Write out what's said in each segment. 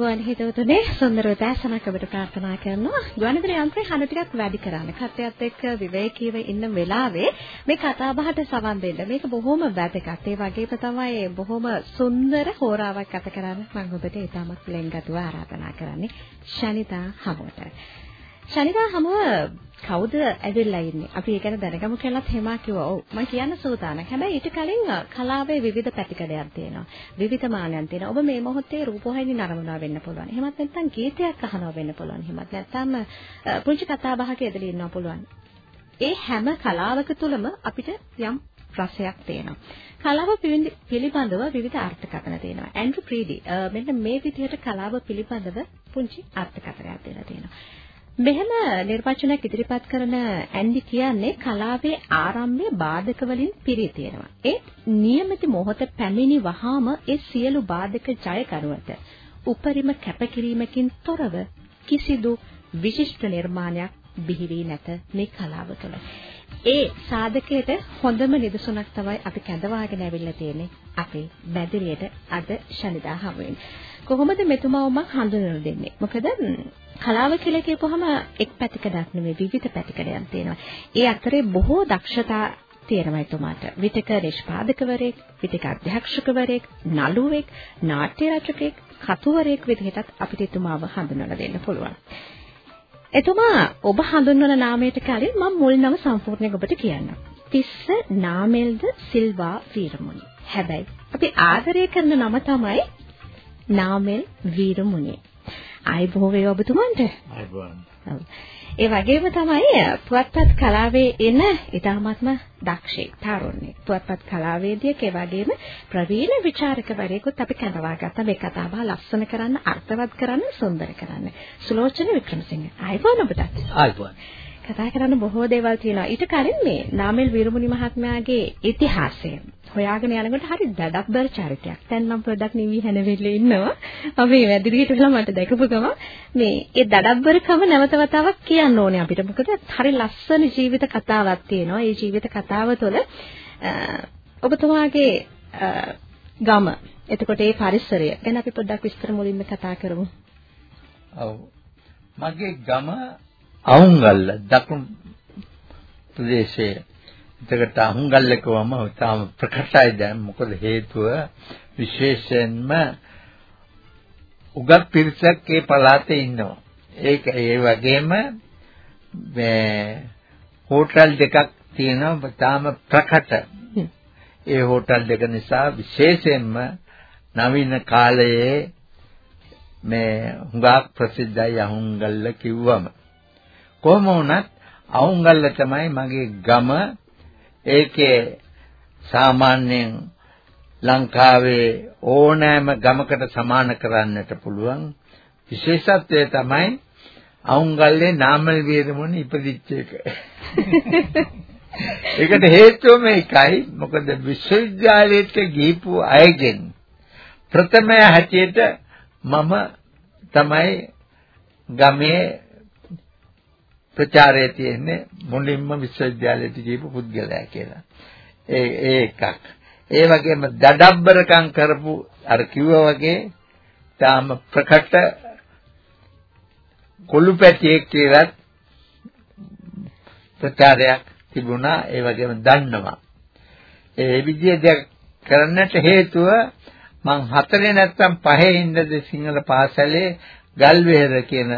අයිබෝන් හිතවතුනේ සුන්දර උදෑසනක් ඔබට ප්‍රාර්ථනා කරනවා. ගුවන්විදුලි යන්ත්‍රය හන ටිකක් වැඩි කරන්න. කටයත් එක්ක විවේකීව ඉන්න වෙලාවේ මේ කතා බහට සවන් දෙන්න. මේක බොහොම වැදගත්. ඒ වගේම තමයි බොහොම සුන්දර හෝරාවක් ගත කරන්න මම ඔබට ඊටමත් ලෙන්ගතුව ආරාධනා කරන්නේ. ශනිතා හමුවට. ශනිදා හමුව කවුද ඇවිල්ලා ඉන්නේ? අපි ඒක ගැන දැනගමු කියලාත් හෙමා කිව්වා. ඔව් මම කියන්න සූදානම්. හැබැයි ඊට කලින් කලාවේ විවිධ පැතිකඩයක් තියෙනවා. විවිධ මානයන් තියෙනවා. ඔබ මේ මොහොතේ රූපවාහිනී නරඹනවා වෙන්න පුළුවන්. එහෙමත් නැත්නම් ගීතයක් අහනවා වෙන්න පුළුවන්. එහෙමත් නැත්නම් පුංචි කතා බහක යෙදලා ඉන්නවා පුළුවන්. ඒ හැම කලාවක තුලම අපිට යම් රසයක් තියෙනවා. කලාව පිළිබඳව විවිධ අර්ථකථන තියෙනවා. ඇන්ඩ්‍රු ප්‍රීඩි මෙන්න මේ විදිහට කලාව පිළිබඳව පුංචි අර්ථකථනයක් දෙලා තියෙනවා. මෙහෙම නිර්වචනයක් ඉදිරිපත් කරන ඇන්ඩි කියන්නේ කලාවේ ආරම්භය බාධක වලින් පිරී තියෙනවා. ඒ නියමිත මොහොත පැමිණි වහාම ඒ සියලු බාධක ජය කරුවට උපරිම කැපකිරීමකින් තොරව කිසිදු විශිෂ්ට නිර්මාණයක් බිහි වී නැත මේ කලාව තුළ. ඒ සාධකයට හොඳම නිදසුනක් තමයි අපි කැඳවාගෙන ඇවිල්ලා තියෙන්නේ අපේ බැදිරියට අද ශනිදා හමුවෙන්. කොහොමද මෙතුමාව මම හඳුනන දෙන්නේ? මොකද කලාව කියලා කියපුවහම එක් පැතිකඩක් නෙමෙයි විවිධ පැතිකඩයන් තියෙනවා. ඒ අතරේ බොහෝ දක්ෂතා තියෙනවා එතුමාට. විතක නිෂ්පාදකවරයෙක්, විතක අධ්‍යක්ෂකවරයෙක්, නළුවෙක්, නාට්‍ය රචකයෙක්, කතුවරයෙක් විදිහටත් අපිට එතුමාව හඳුන්වලා දෙන්න පුළුවන්. එතුමා ඔබ හඳුන්වන නාමයට කලින් මම මුල් නම සම්පූර්ණයෙන් ඔබට කියන්නම්. තිස්ස නාමෙල්ද සිල්වා වීරමුණි. හැබැයි අපි ආදරය කරන නම තමයි නාමෙල් වීරමුණි. ආයිබෝ වේ ඔබතුමන්ට. ආයිබෝන්. ඒ වගේම තමයි පුවත්පත් කලාවේ එන ඊටාත්ම දක්ෂෙක් තරුණෙක්. පුවත්පත් කලාවේදියෙක් ඒ වගේම ප්‍රවීණ විචාරකවරයෙකුත් අපි කැඳවා ගත්තා මේ කතාව ලස්සන කරන්න, අර්ථවත් කරන්න, සුන්දර කරන්න. සුලෝචන වික්‍රමසිංහ. ආයිබෝන් ඔබට. ආයිබෝන්. කතා කරන්න බොහෝ දේවල් තියෙනවා. ඊට කලින් මේ නාමල් වීරමුනි මහත්මයාගේ ඉතිහාසය හොයාගෙන යනකොට හරි දඩබ්බර චරිතයක්. දැන් මම පොඩ්ඩක් නිවි හැනවෙල්ල ඉන්නවා. අපි වැදිරියට වෙලා මට දැකපු ගම මේ ඒ දඩබ්බරකම නැවත වතාවක් කියන්න ඕනේ අපිට. මොකද හරි ලස්සන ජීවිත කතාවක් තියෙනවා. ඒ ජීවිත කතාව තුළ ඔබතුමාගේ ගම එතකොට ඒ පරිසරය ගැන අපි පොඩ්ඩක් විස්තර මුලින්ම කතා කරමු. ඔව්. මගේ ගම අහුංගල්ල දකුණු ප්‍රදේශයේ. එතකොට අහුංගල්ල කවම තාම ප්‍රකටයි දැන්. මොකද හේතුව විශේෂයෙන්ම උගත් පිරිසක් ඒ පළාතේ ඉන්නවා. ඒක ඒ වගේම මේ හෝටල් දෙකක් තියෙනවා. තාම ප්‍රකට. ඒ හෝටල් දෙක නිසා විශේෂයෙන්ම නවීන කාලයේ මේ හුඟක් ප්‍රසිද්ධයි අහුංගල්ල කිව්වම. කොහොම වුණත් අවුංගල්ල තමයි මගේ ගම ඒකේ සාමාන්‍යයෙන් ලංකාවේ ඕනෑම ගමකට සමාන කරන්නට පුළුවන් විශේෂත්වය තමයි අවුංගල්ලේ නාමල් වීරමුණ ඉපදිච්ච එක. ඒකට හේතුව මේකයි මොකද විශ්වවිද්‍යාලයට ගිහපු අයගෙන් ප්‍රථම හැටියට මම තමයි ගමේ ප්‍රචාරය තියෙන්නේ මුලින්ම විශ්වවිද්‍යාලයට ගිහපු පුද්ගලයා කියලා. ඒ ඒ එකක්. ඒ වගේම දඩබ්බරකම් කරපු අර කිව්වා වගේ තාම ප්‍රකට කොළු පැටියෙක් කියලත් ප්‍රචාරයක් තිබුණා ඒ වගේම දන්නවා. ඒ විදිහට කරන්නට හේතුව මං හතරේ නැත්තම් පහේ ඉඳද සිංහල පාසලේ ගල්වෙහෙර කියන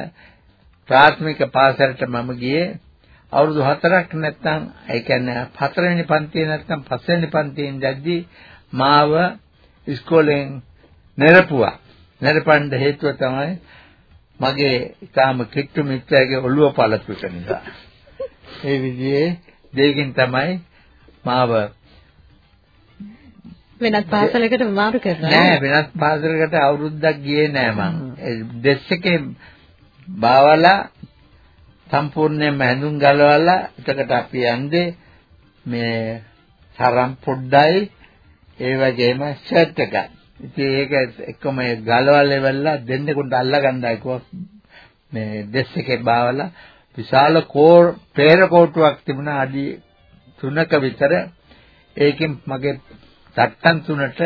ප්‍රාථමික පාසලට මම ගියේ අවුරුදු 4ක් නැත්නම් ඒ කියන්නේ හතරවෙනි පන්තියේ නැත්නම් පස්වෙනි පන්තියේ ඉඳද්දි මාව ඉස්කෝලෙන් නිරපුවා. නිරපන්න හේතුව තමයි මගේ ඊටාම කිට්ටු මිත්‍රයාගේ ඔළුව පළතුට නිසා. ඒ විදිහේ දෙයකින් තමයි මාව වෙනත් පාසලකට මාරු කරනවා. නෑ වෙනත් පාසලකට අවුරුද්දක් ගියේ නෑ මං. දෙස් එකේ බාවලා සම්පූර්ණයෙන්ම හැඳුම් ගලවලා එතකට අපි යන්නේ මේ තරම් පොඩ්ඩයි ඒ වගේම ෂර්ට් එකක්. ඉතින් ඒක එක්කම ගලවලා ඉවරලා දෙන්නෙකුට අල්ලගන්නයි කොහොම මේ ඩ්‍රෙස් එකේ බාවලා විශාල කෝ පෙර කෝටුවක් තිබුණා අඩි 3ක විතර ඒකෙන් මගේ තට්ටන් තුනට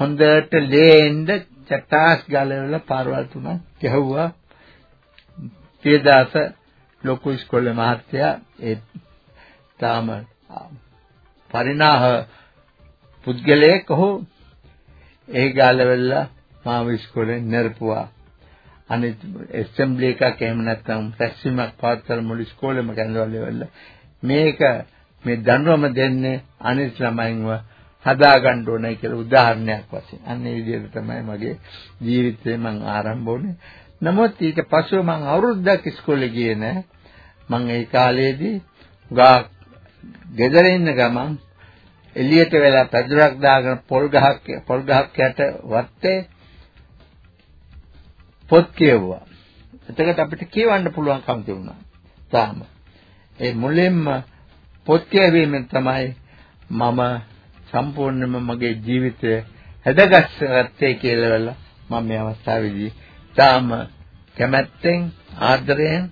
හොඳට ලේෙන්ද චටාස් ගලවලා පාරවල් තුනක් ගැහුවා. පියදාස ලොකු ඉස්කෝලේ මහත්තයා ඒ තාම පරිණාහ පුද්ගලයෙක් ඔහු ඒ ගාලවල මාව ඉස්කෝලේ නරපුවා අනිත් ඇසෙම්බලි එකක් එහෙම නැත්නම් රැස්වීමක් පවත්වලා මුළු ඉස්කෝලේම කැඳවල මේක මේ දඬුවම දෙන්නේ අනිත් ළමයින්ව හදාගන්න ඕනේ කියලා උදාහරණයක් වශයෙන්. අන්න ඒ විදිහට තමයි මගේ ජීවිතේ මම ආරම්භ වුණේ. නමුත් ඊට පස්ව මම අවුරුද්දක් ඉස්කෝලේ ගියේ නෑ. මම ඒ කාලේදී ගා ගෙදර ඉන්න ගමන් එළියට වෙලා පැදුරක් දාගෙන පොල් ගහක් පොල් ගහක් යට වත්තේ පොත් කියවුවා. එතකොට අපිට කියවන්න පුළුවන්කම තිබුණා. තාම. ඒ මුලින්ම පොත් කියවීමෙන් තමයි මම සම්පූර්ණයෙන්ම මගේ ජීවිතය හැදගස්සගත්තේ කියලා මම මේ අවස්ථාවේදී තාම කැමැත්තෙන් ආදරයෙන්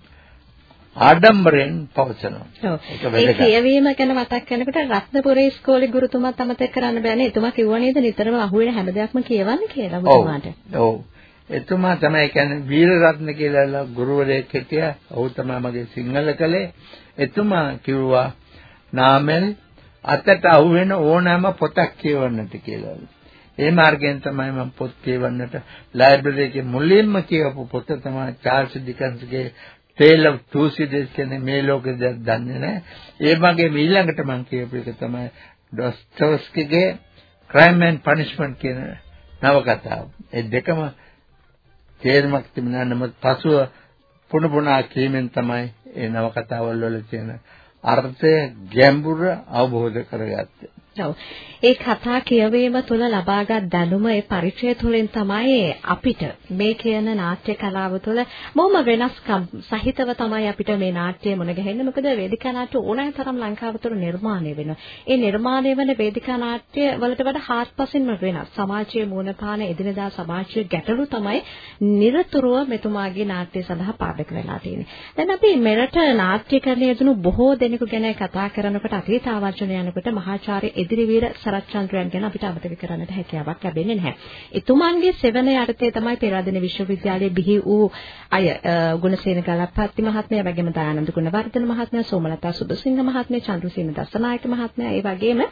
ආඩම්බරෙන් පවසනවා. ඔව්. ඒ කියවීම ගැන මතක් කරනකොට රත්නපුරේ ඉස්කෝලේ ගුරුතුමාත් අමතක කරන්න බෑනේ. එතුමා කිව්වා නේද නිතරම අහුවෙන හැම දෙයක්ම කියවන්න කියලා ඔබතුමාට. ඔව්. එතුමා තමයි කියන්නේ වීරරත්න කියලා ගුරුවරයෙක් හිටියා. ඔහු තමයි මගේ සිංහල කලේ. එතුමා කිව්වා නාමල් අතට අහුවෙන ඕනෑම පොතක් කියවන්නට කියලා. ඒ මාර්ගයෙන් තමයි මම පොත් කියවන්නට ලයිබ්‍රරි එකේ මුලින්ම කියවපු පොත තමයි චාල්ස් ඩිකන්ස්ගේ Tale of Two Cities කියන්නේ මේ ලෝකෙ දෙයක් දන්නේ නැහැ. ඒ වගේ ඊළඟට මම කියපු එක තමයි ඩොස්ටොවස්කිගේ Crime and Punishment කියන නවකතාව. ඒ දෙකම තේරුමක් තිබුණා නමුත් පසුව පුන පුනා කීමෙන් තමයි ඒ නවකතාවල් වල තියෙන අර්ථය ගැඹුර අවබෝධ කරගත්තේ. ඔව්. ඒ කතා කියවීම තුළ ලබාගත් දැනුම ඒ පරිචය තුළින් තමයි අපිට මේ කියන නාට්‍ය කලාව තුළ බොහොම වෙනස්කම් සහිතව තමයි අපිට මේ නාට්‍ය මුණ ගැහෙන්නේ. මොකද වේදිකා නාට්‍ය ඕනෑ තරම් ලංකාව තුළ නිර්මාණය වෙනවා. ඒ නිර්මාණය වන වේදිකා නාට්‍ය වලට වඩා හාත්පසින්ම වෙනස්. සමාජයේ මූලපාන එදිනදා සමාජයේ ගැටලු තමයි নিরතුරුව මෙතුමාගේ නාට්‍ය සඳහා පාදක වෙලා තියෙන්නේ. දැන් අපි මෙරට නාට්‍යකරණය යෙදුණු බොහෝ දෙනෙකු ගැන කතා කරනකොට අතීතාවර්ජන යනකොට මහාචාර්ය ඉදිරිවීර සරච්චන්ද්‍රයන් ගැන අපිට අමතක කරන්නට හැකියාවක් ලැබෙන්නේ නැහැ. එතුමන්ගේ සෙවන යටතේ තමයි පෙරාදෙන විශ්වවිද්‍යාලයේ බිහි වූ අය ගුණසේන ගලප්පත්ති මහත්මයා වගේම දයානන්ද ගුණවර්ධන මහත්මයා සෝමලතා සුබසිංහ මහත්මයා චන්ද්‍රසේන දසනායක මහත්මයා ඒ වගේම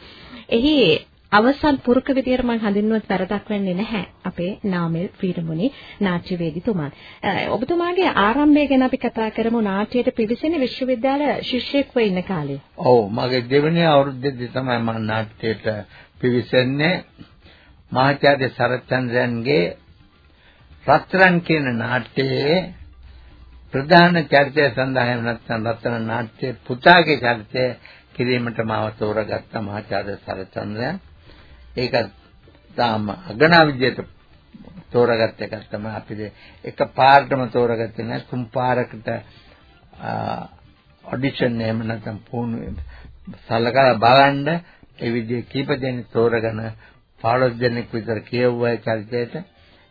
එහි අවසන් පුරුක විදියට මම හඳුන්වුවත් වැරදක් වෙන්නේ නැහැ අපේ නාමල් වීරමුණි නාට්‍යවේදිතුමන්. ඔබතුමාගේ ආරම්භය ගැන අපි කතා කරමු නාට්‍යයට පිවිසෙන විශ්වවිද්‍යාල ශිෂ්‍යෙක්ව ඉන්න කාලේ. ඔව් මගේ දෙවෙනි අවුරුද්දේදී තමයි මම නාට්‍යයට පිවිසෙන්නේ. මහාචාර්ය සරච්චන්ද්‍රයන්ගේ රත්තරන් කියන නාට්‍යයේ ප්‍රධාන චරිතය සඳහා එහෙම නැත්නම් රත්තරන් නාට්‍යයේ පුතාගේ චරිතය කිරීමට මාව තෝරගත්ත මහාචාර්ය සරච්චන්ද්‍රයන් ඒක තාම අගනා විදියට තෝරගත්ත එකක් තමයි අපි එක පාරටම තෝරගත්තේ නෑ තුන් පාරකට ඔඩිෂන් එහෙම නැත්නම් පුහුණු සලකලා බලන්න ඒ විදිහේ කීප දෙනෙක් තෝරගෙන 15 දෙනෙක් විතර කියවුවා චරිතයට.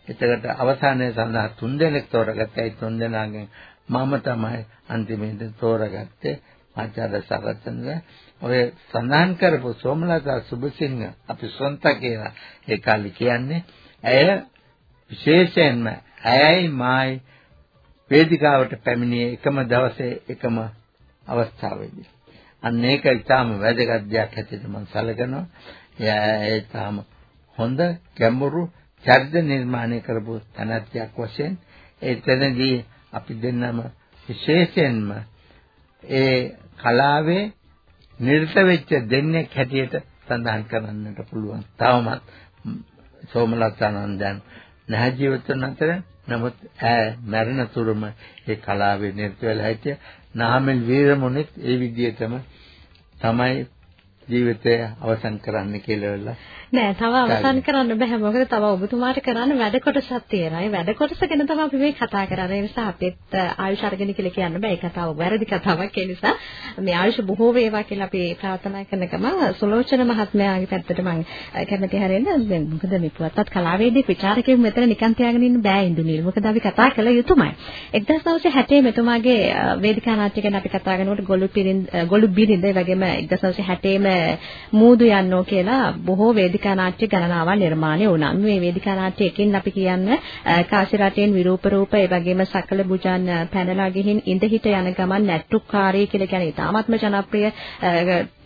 එතකොට අවසානයේ සඳහා තුන් දෙනෙක් තෝරගත්තා. ඒ තුන් දෙනාගෙන් මම තමයි අන්තිමේදී තෝරගත්තේ. ආචාර්ය සරච්චන්ද්‍ර ඔය සඳහන් කරපු සෝමලතා සුබසිංහ අපි සොන්ත කියලා ඒ කාලේ කියන්නේ ඇය විශේෂයෙන්ම ඇයයි මායි වේදිකාවට පැමිණියේ එකම දවසේ එකම අවස්ථාවේදී. අන්න ඒක ඊටාම වැදගත් දෙයක් හැටියට මම සැලකනවා. එයා ඊටාම හොඳ ගැඹුරු චරිත නිර්මාණය කරපු තැනැත්තියක් වශයෙන් එතනදී අපි දෙන්නම විශේෂයෙන්ම ඒ කලාවේ නිරත වෙච්ච දෙන්නෙක් හැටියට සඳහන් කරන්නට පුළුවන්. තවමත් සෝමලතානන්දයන් නැහැ ජීවිතන අතර නමුත් ඈ මරණ තුරුම ඒ කලාවේ නිරත වෙලා හිටිය නාමල් වීරමුණිත් ඒ විදිහටම තමයි ජීවිතය අවසන් කරන්න කියලා නෑ තව අවසන් කරන්න බෑ මොකද තව ඔබතුමාට කරන්න වැඩ කොටසක් තියෙනවා. ඒ වැඩ කොටස ගැන තමයි අපි මේ කතා කරන්නේ. ඒ නිසා අපිත් ආයුෂ අරගෙන කියලා කියන්න බෑ. ඒ කතාව වැරදි කතාවක්. ඒ නිසා මේ ආයුෂ බොහෝ වේවා කියලා අපි ප්‍රාර්ථනා කරන ගම සුලෝචන මහත්මයාගේ පැත්තට මම කැමති හැරෙන්න මොකද මේ පුවත්පත් කලාවේදී විචාරකයෙකු මෙතන නිකන් තියාගෙන ඉන්න බෑ ඉන්දුනිල්. මොකද අපි කතා කළ යුතුමයි. 1960 මෙතුමාගේ වේදිකා නාට්‍ය ගැන අපි කතා කරනකොට ගොළු පිරින්ද ගොළු බිරිඳ ඒ වගේම 1960 ම මූදු යන්නෝ කියලා බොහෝ වේදිකා නාට්‍ය ගණනාවක් නිර්මාණය වුණා. මේ වේදිකා නාට්‍ය එකකින් අපි කියන්නේ කාසි රටෙන් විරූප රූප ඒ වගේම සකල බුජන් පැනලා ගිහින් ඉඳ හිට යන ගමන් නැට්ටුකාරී කියලා කියන්නේ ඉතාමත්ම ජනප්‍රිය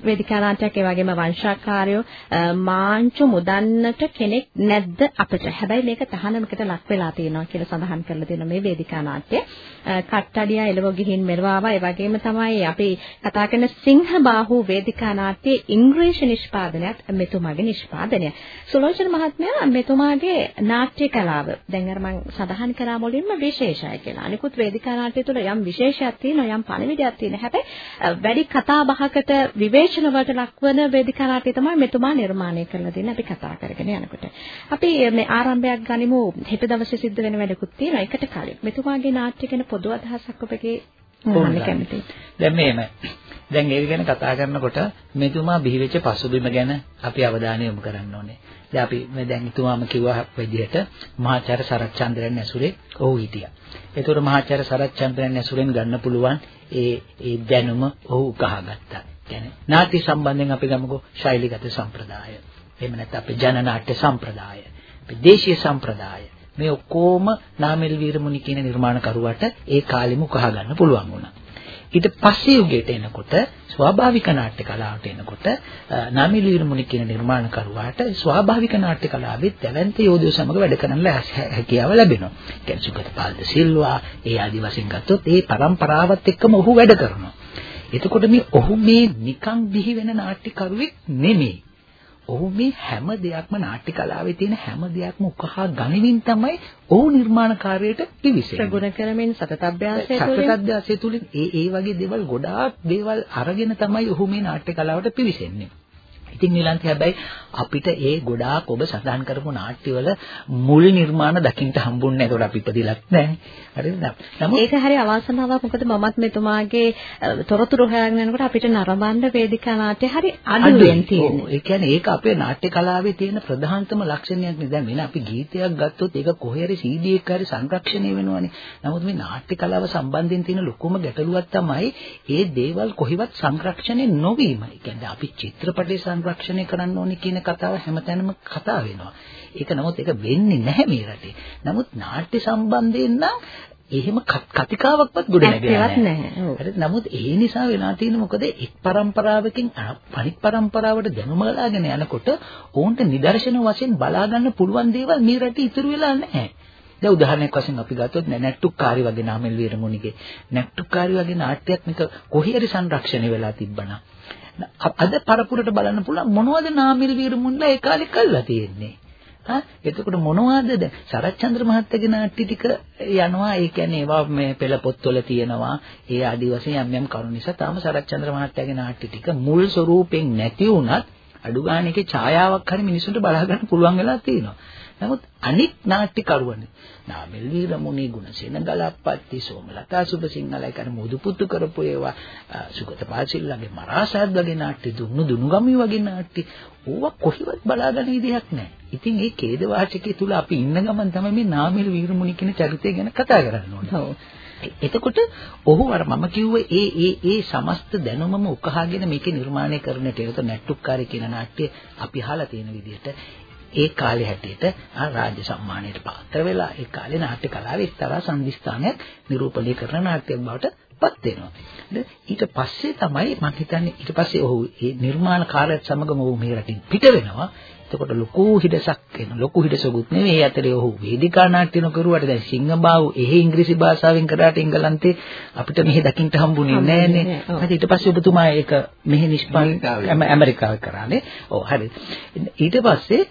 වේදිකා නාට්‍යයක් ඒ වගේම වංශාකාරයෝ මාංචු මුදන්නට කෙනෙක් නැද්ද අපිට. හැබැයි මේක තහනමකට ලක් වෙලා තියෙනවා කියලා සඳහන් කරලා තියෙන මේ වේදිකා නාට්‍ය. කට්ටඩියා එළව ගිහින් මෙරවාවා. ඒ වගේම තමයි අපි කතා කරන සිංහ බාහු වේදිකා නාට්‍යයේ ඉංග්‍රීසි නිෂ්පාදනයත් මෙතුමාගේ නිෂ්පාදනය. සුලෝචන මහත්මයා මෙතුමාගේ නාට්‍ය කලාව දැන් අර මම සඳහන් කරා මුලින්ම විශේෂයි කියලා. අනිකුත් වේදිකා නාට්‍ය තුළ යම් විශේෂයක් තියෙනවා යම් පණිවිඩයක් තියෙනවා. හැබැයි වැඩි කතා බහකට විවේචන වලට ලක්වන වේදිකා නාට්‍ය තමයි මෙතුමා නිර්මාණය කරලා දෙන්නේ අපි කතා කරගෙන යනකොට. අපි මේ ආරම්භයක් ගනිමු හෙට දවසේ සිද්ධ වෙන වැඩකුත් තියෙනවා. ඒකට කලින් මෙතුමාගේ නාට්‍ය ගැන පොදු අදහසක් ඔබගේ මොනවද කැමති? දැන් මෙහෙම. දැන් ඒක ගැන කතා කරනකොට මෙතුමා බිහිවෙච්ච පසුබිම ගැන අපි අවධානය යොමු කරන්න ඕනේ. දැන් අපි මේ දැන් එතුමාම කිව්වා විදිහට මහාචාර්ය සරච්චන්ද්‍රයන් ඇසුරේ ඔහු හිටියා. ඒතකොට මහාචාර්ය සරච්චන්ද්‍රයන් ඇසුරෙන් ගන්න පුළුවන් ඒ ඒ දැනුම ඔහු උකහාගත්තා. කියන්නේ නාට්‍ය සම්බන්ධයෙන් අපි ගමුකෝ ශෛලීගත සම්ප්‍රදාය. එහෙම නැත්නම් අපේ ජනනාට්‍ය සම්ප්‍රදාය. අපේ දේශීය සම්ප්‍රදාය. මේ ඔක්කොම නාමල් වීරමුනි කියන නිර්මාණකරුවට ඒ කාලෙම උකහා ගන්න පුළුවන් වුණා. ඊට පස්සේ යුගයට එනකොට ස්වාභාවික නාට්‍ය කලාවට එනකොට නාමල් වීරමුනි කියන නිර්මාණකරුවාට ස්වාභාවික නාට්‍ය කලාවෙත් දැවැන්ත යෝධයෝ සමග වැඩ කරන්න හැකියාව ලැබෙනවා. කියන්නේ සුගතපාල සිල්වා ඒ ආදි වශයෙන් ගත්තොත් ඒ પરම්පරාවත් එක්කම ඔහු වැඩ කරනවා. එතකොට මේ ඔහු මේ නිකන් දිහි වෙන නාට්‍යකරුවෙක් නෙමෙයි. ඔහු මේ හැම දෙයක්ම නාට්‍ය කලාවේ තියෙන හැම දෙයක්ම උකහා ගනිමින් තමයි ඔහු නිර්මාණකාරයට පිවිසෙන්නේ. ප්‍රගුණ කරමින් සතත අභ්‍යාසය තුළින් සතත අභ්‍යාසය තුළින් ඒ ඒ වගේ දේවල් ගොඩාක් දේවල් අරගෙන තමයි ඔහු මේ නාට්‍ය කලාවට පිවිසෙන්නේ. ඉතින් නිලන්ත හැබැයි අපිට ඒ ගොඩාක් ඔබ සඳහන් කරපු නාට්‍යවල මුල් නිර්මාණ දකින්න හම්බුන්නේ නැහැ. ඒකට අපි ඉපදිලත් නැහැ. හරිද? නමුත් ඒක හරි අවාසනාවක්. මොකද මමත් මෙතුමාගේ තොරතුරු හොයාගෙන යනකොට අපිට නරඹන්න වේදිකා නාට්‍ය හරි අඩුවෙන් තියෙනවා. ඒ කියන්නේ ඒක අපේ නාට්‍ය කලාවේ තියෙන ප්‍රධානතම ලක්ෂණයක් නේ. දැන් මෙන්න අපි ගීතයක් ගත්තොත් ඒක කොහේ හරි CD එකක හරි සංරක්ෂණය වෙනවනේ. නමුත් මේ නාට්‍ය කලාව සම්බන්ධයෙන් තියෙන ලොකුම ගැටලුවක් තමයි ඒ දේවල් කොහෙවත් සංරක්ෂණය නොවීම. ඒ කියන්නේ අපි චිත්‍රපටයේ සංරක්ෂණය කරන්න ඕනේ කියන කතාව හැමතැනම කතා වෙනවා. ඒක නමුත් ඒක වෙන්නේ නැහැ මේ රටේ. නමුත් නාට්‍ය සම්බන්ධයෙන් නම් එහෙම කතිකාවක්වත් ගොඩ නැගෙන්නේ නමුත් ඒ නිසා වෙලා තියෙන මොකද එක් પરම්පරාවකින් අනිත් પરම්පරාවට දැනුම ගලාගෙන යනකොට ඕන්ට නිදර්ශන වශයෙන් බලා ගන්න පුළුවන් දේවල් මේ රටේ ඉතුරු වෙලා නැහැ. දැන් උදාහරණයක් වශයෙන් අපි ගත්තොත් නැට්ටුක්කාරී වගේ නාමල් වීරමුණිගේ නැට්ටුක්කාරී වගේ නාට්‍යයක් මේක කොහේ හරි සංරක්ෂණය වෙලා තිබ්බනම් අද පරපුරට බලන්න පුළුවන් මොනවද නාමිල් වීරමුන්ලා ඒ කාලේ කළා තියෙන්නේ. හා එතකොට මොනවද දැන් සරච්චන්ද්‍ර මහත්තයාගේ නාට්‍ය ටික යනවා ඒ කියන්නේ ඒවා මේ පෙළ පොත්වල තියෙනවා ඒ ආදි වශයෙන් යම් යම් කරුණු නිසා තාම සරච්චන්ද්‍ර මහත්තයාගේ නාට්‍ය ටික මුල් ස්වරූපෙන් නැති වුණත් අඩු ගන්න එකේ ඡායාවක් හරි මිනිසුන්ට බලා ගන්න පුළුවන් වෙලා තියෙනවා. නමුත් අනික් නාට්‍යකරුවන් නාමල් වීරමුණි ගුණසේන ගලප්පත්ති සෝමලතා සුබසිංහලයි කර මුදු පුතු කරපු ඒවා සුගත පාසිල්ලගේ මරාසාත් වගේ නාට්‍ය දුන්නු දුනුගමි වගේ නාට්‍ය ඕවා කොහෙවත් බලාගන්න ඉඩයක් නැහැ. ඉතින් මේ ඛේද වාචකයේ තුල අපි ඉන්න ගමන් තමයි මේ නාමල් වීරමුණි කියන චරිතය ගැන කතා කරන්න ඕනේ. එතකොට ඔහු අර මම කිව්වේ ඒ ඒ ඒ සමස්ත දැනුමම උකහාගෙන මේකේ නිර්මාණය කරන්නට ඒකට නැට්ටුක්කාරී කියන නාට්‍ය අපි අහලා තියෙන විදිහට ඒ කාලේ හැටියට රාජ්‍ය සම්මානයට පාත්‍ර වෙලා ඒ කාලේ නාට්‍ය කලාවේ එක්තරා සංදිස්ථානයක් නිරූපණය කරන නාට්‍යයක් බවට පත් වෙනවා. ඊට පස්සේ තමයි මම හිතන්නේ ඊට පස්සේ ඔහු මේ නිර්මාණ කාර්යයත් සමගම ඔහු මේ රටින් පිට වෙනවා. එතකොට ලොකු හිඩසක් වෙන ලොකු හිඩසකුත් නෙවෙයි ඒ අතරේ ඔහු වේදිකා නාට්‍ය නොකරුවට දැන් සිංහබාහු එහෙ ඉංග්‍රීසි භාෂාවෙන් කරාට එංගලන්තේ අපිට මෙහෙ දකින්න හම්බුනේ නැහනේ. හරි ඊට පස්සේ ඔබතුමා ඒක මෙහෙ නිෂ්පාදනය ඇමරිකාවේ කරානේ. ඔව් හරි. ඊට පස්සේ